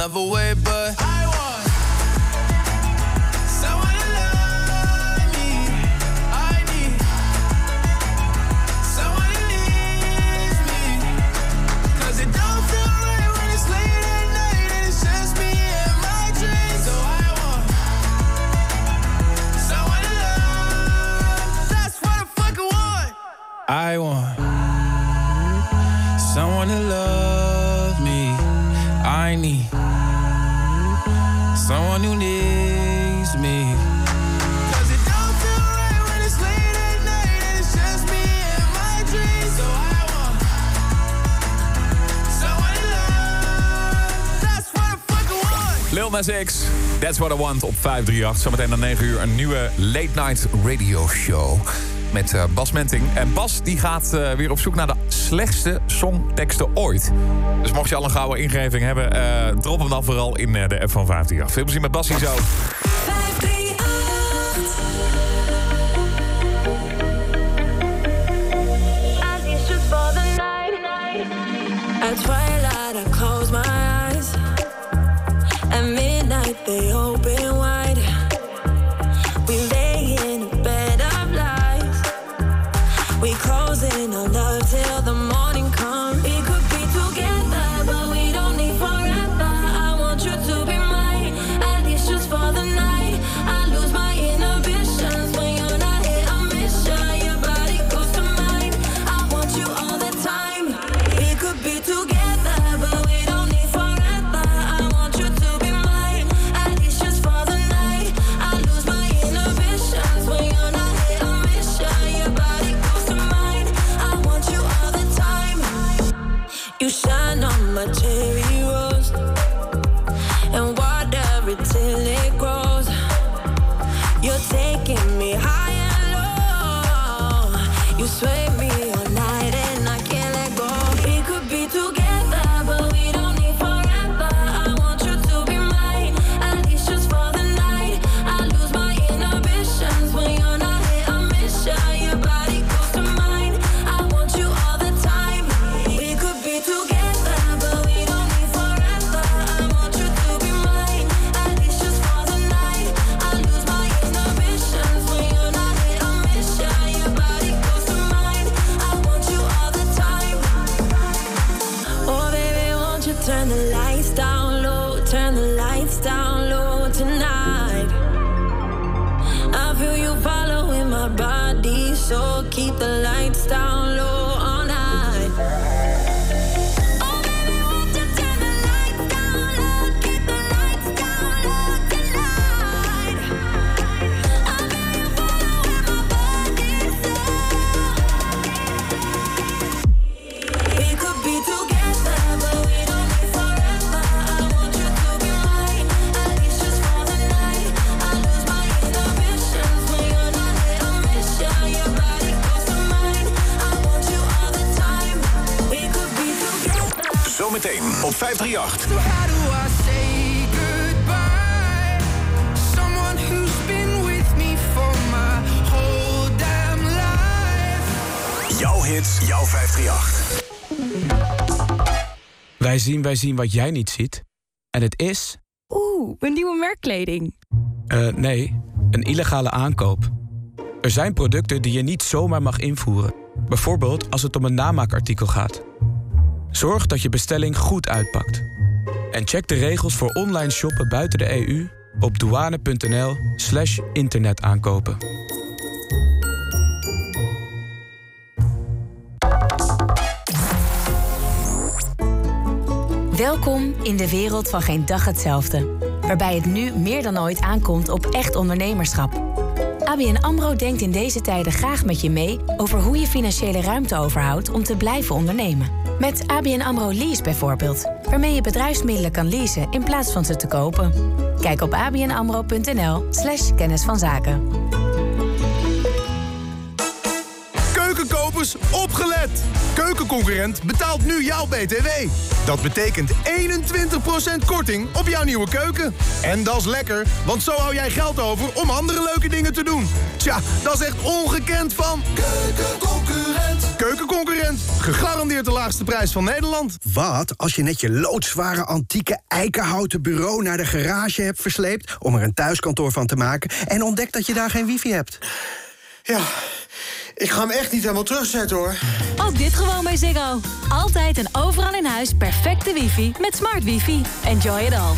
Love away, but That's What I Want op 538. Zometeen na 9 uur een nieuwe Late Night Radio Show. Met eh, Bas Menting. En Bas die gaat eh, weer op zoek naar de slechtste songteksten ooit. Dus mocht je al een gouden ingeving hebben... eh, drop hem dan vooral in de app van 538. Veel plezier met Bas hier zo. My eyes. night they all life. Jouw hits, jouw 538. Wij zien, wij zien wat jij niet ziet. En het is. Oeh, een nieuwe merkkleding. eh, nee, een illegale aankoop. Er zijn producten die je niet zomaar mag invoeren. Bijvoorbeeld als het om een namaakartikel gaat. Zorg dat je bestelling goed uitpakt. En check de regels voor online shoppen buiten de EU op douane.nl/slash internetaankopen. Welkom in de wereld van geen dag hetzelfde. Waarbij het nu meer dan ooit aankomt op echt ondernemerschap. ABN AMRO denkt in deze tijden graag met je mee... over hoe je financiële ruimte overhoudt om te blijven ondernemen. Met ABN AMRO Lease bijvoorbeeld. Waarmee je bedrijfsmiddelen kan leasen in plaats van ze te kopen. Kijk op abnamro.nl slash kennis van zaken. Opgelet! Keukenconcurrent betaalt nu jouw BTW. Dat betekent 21% korting op jouw nieuwe keuken. En dat is lekker, want zo hou jij geld over om andere leuke dingen te doen. Tja, dat is echt ongekend van... Keukenconcurrent. Keukenconcurrent, gegarandeerd de laagste prijs van Nederland. Wat als je net je loodzware antieke eikenhouten bureau naar de garage hebt versleept om er een thuiskantoor van te maken en ontdekt dat je daar geen wifi hebt? Ja, ik ga hem echt niet helemaal terugzetten hoor. Ook dit gewoon bij Ziggo. Altijd en overal in huis perfecte wifi met smart wifi. Enjoy it all.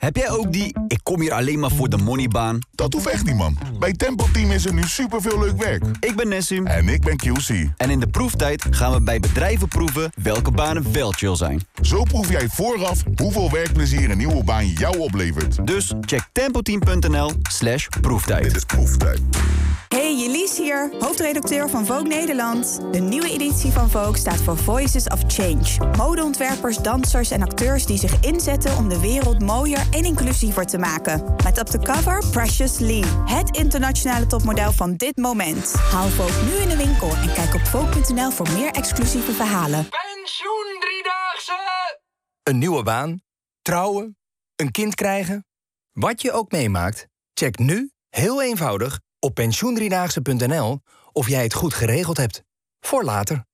Heb jij ook die ik kom hier alleen maar voor de moneybaan? Dat hoeft echt niet, man. Bij Tempo Team is er nu superveel leuk werk. Ik ben Nessim. En ik ben QC. En in de proeftijd gaan we bij bedrijven proeven welke banen wel chill zijn. Zo proef jij vooraf hoeveel werkplezier een nieuwe baan jou oplevert. Dus check tempoteam.nl slash proeftijd. Dit is proeftijd. Hey, Jelise hier, hoofdredacteur van Vogue Nederland. De nieuwe editie van Vogue staat voor Voices of Change. Modeontwerpers, dansers en acteurs die zich inzetten om de wereld mooier en inclusiever te maken. Met op de cover Precious Lee, het internationale topmodel van dit moment. Haal Vogue nu in de winkel en kijk op Vogue.nl voor meer exclusieve verhalen. Pensioen driedaagse! Een nieuwe baan, trouwen, een kind krijgen? Wat je ook meemaakt, check nu, heel eenvoudig, op pensioendriedaagse.nl of jij het goed geregeld hebt. Voor later.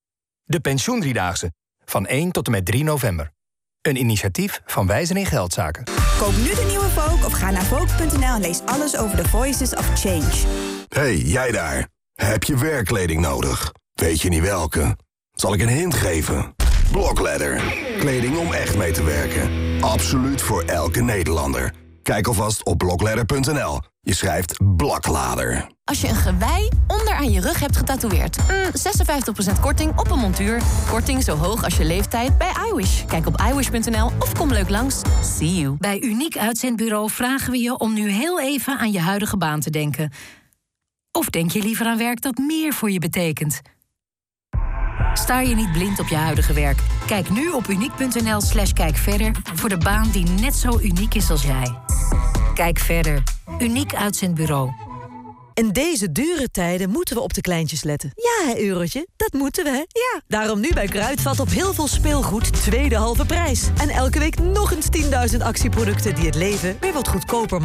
De Pensioendriedaagse. Van 1 tot en met 3 november. Een initiatief van Wijzen in Geldzaken. Koop nu de nieuwe Vogue of ga naar Vogue.nl en lees alles over de Voices of Change. hey, jij daar. Heb je werkkleding nodig? Weet je niet welke? Zal ik een hint geven? Blokledder. Kleding om echt mee te werken. Absoluut voor elke Nederlander. Kijk alvast op blokledder.nl. Je schrijft blaklader. Als je een gewei onder aan je rug hebt getatoeëerd. Mm, 56% korting op een montuur. Korting zo hoog als je leeftijd bij iWish. Kijk op iWish.nl of kom leuk langs. See you. Bij Uniek Uitzendbureau vragen we je om nu heel even aan je huidige baan te denken. Of denk je liever aan werk dat meer voor je betekent? Staar je niet blind op je huidige werk? Kijk nu op uniek.nl slash kijk verder voor de baan die net zo uniek is als jij. Kijk verder. Uniek Uitzendbureau. In deze dure tijden moeten we op de kleintjes letten. Ja, hè, Eurotje? Dat moeten we, hè? Ja. Daarom nu bij Kruidvat op heel veel speelgoed tweede halve prijs. En elke week nog eens 10.000 actieproducten die het leven weer wat goedkoper maken.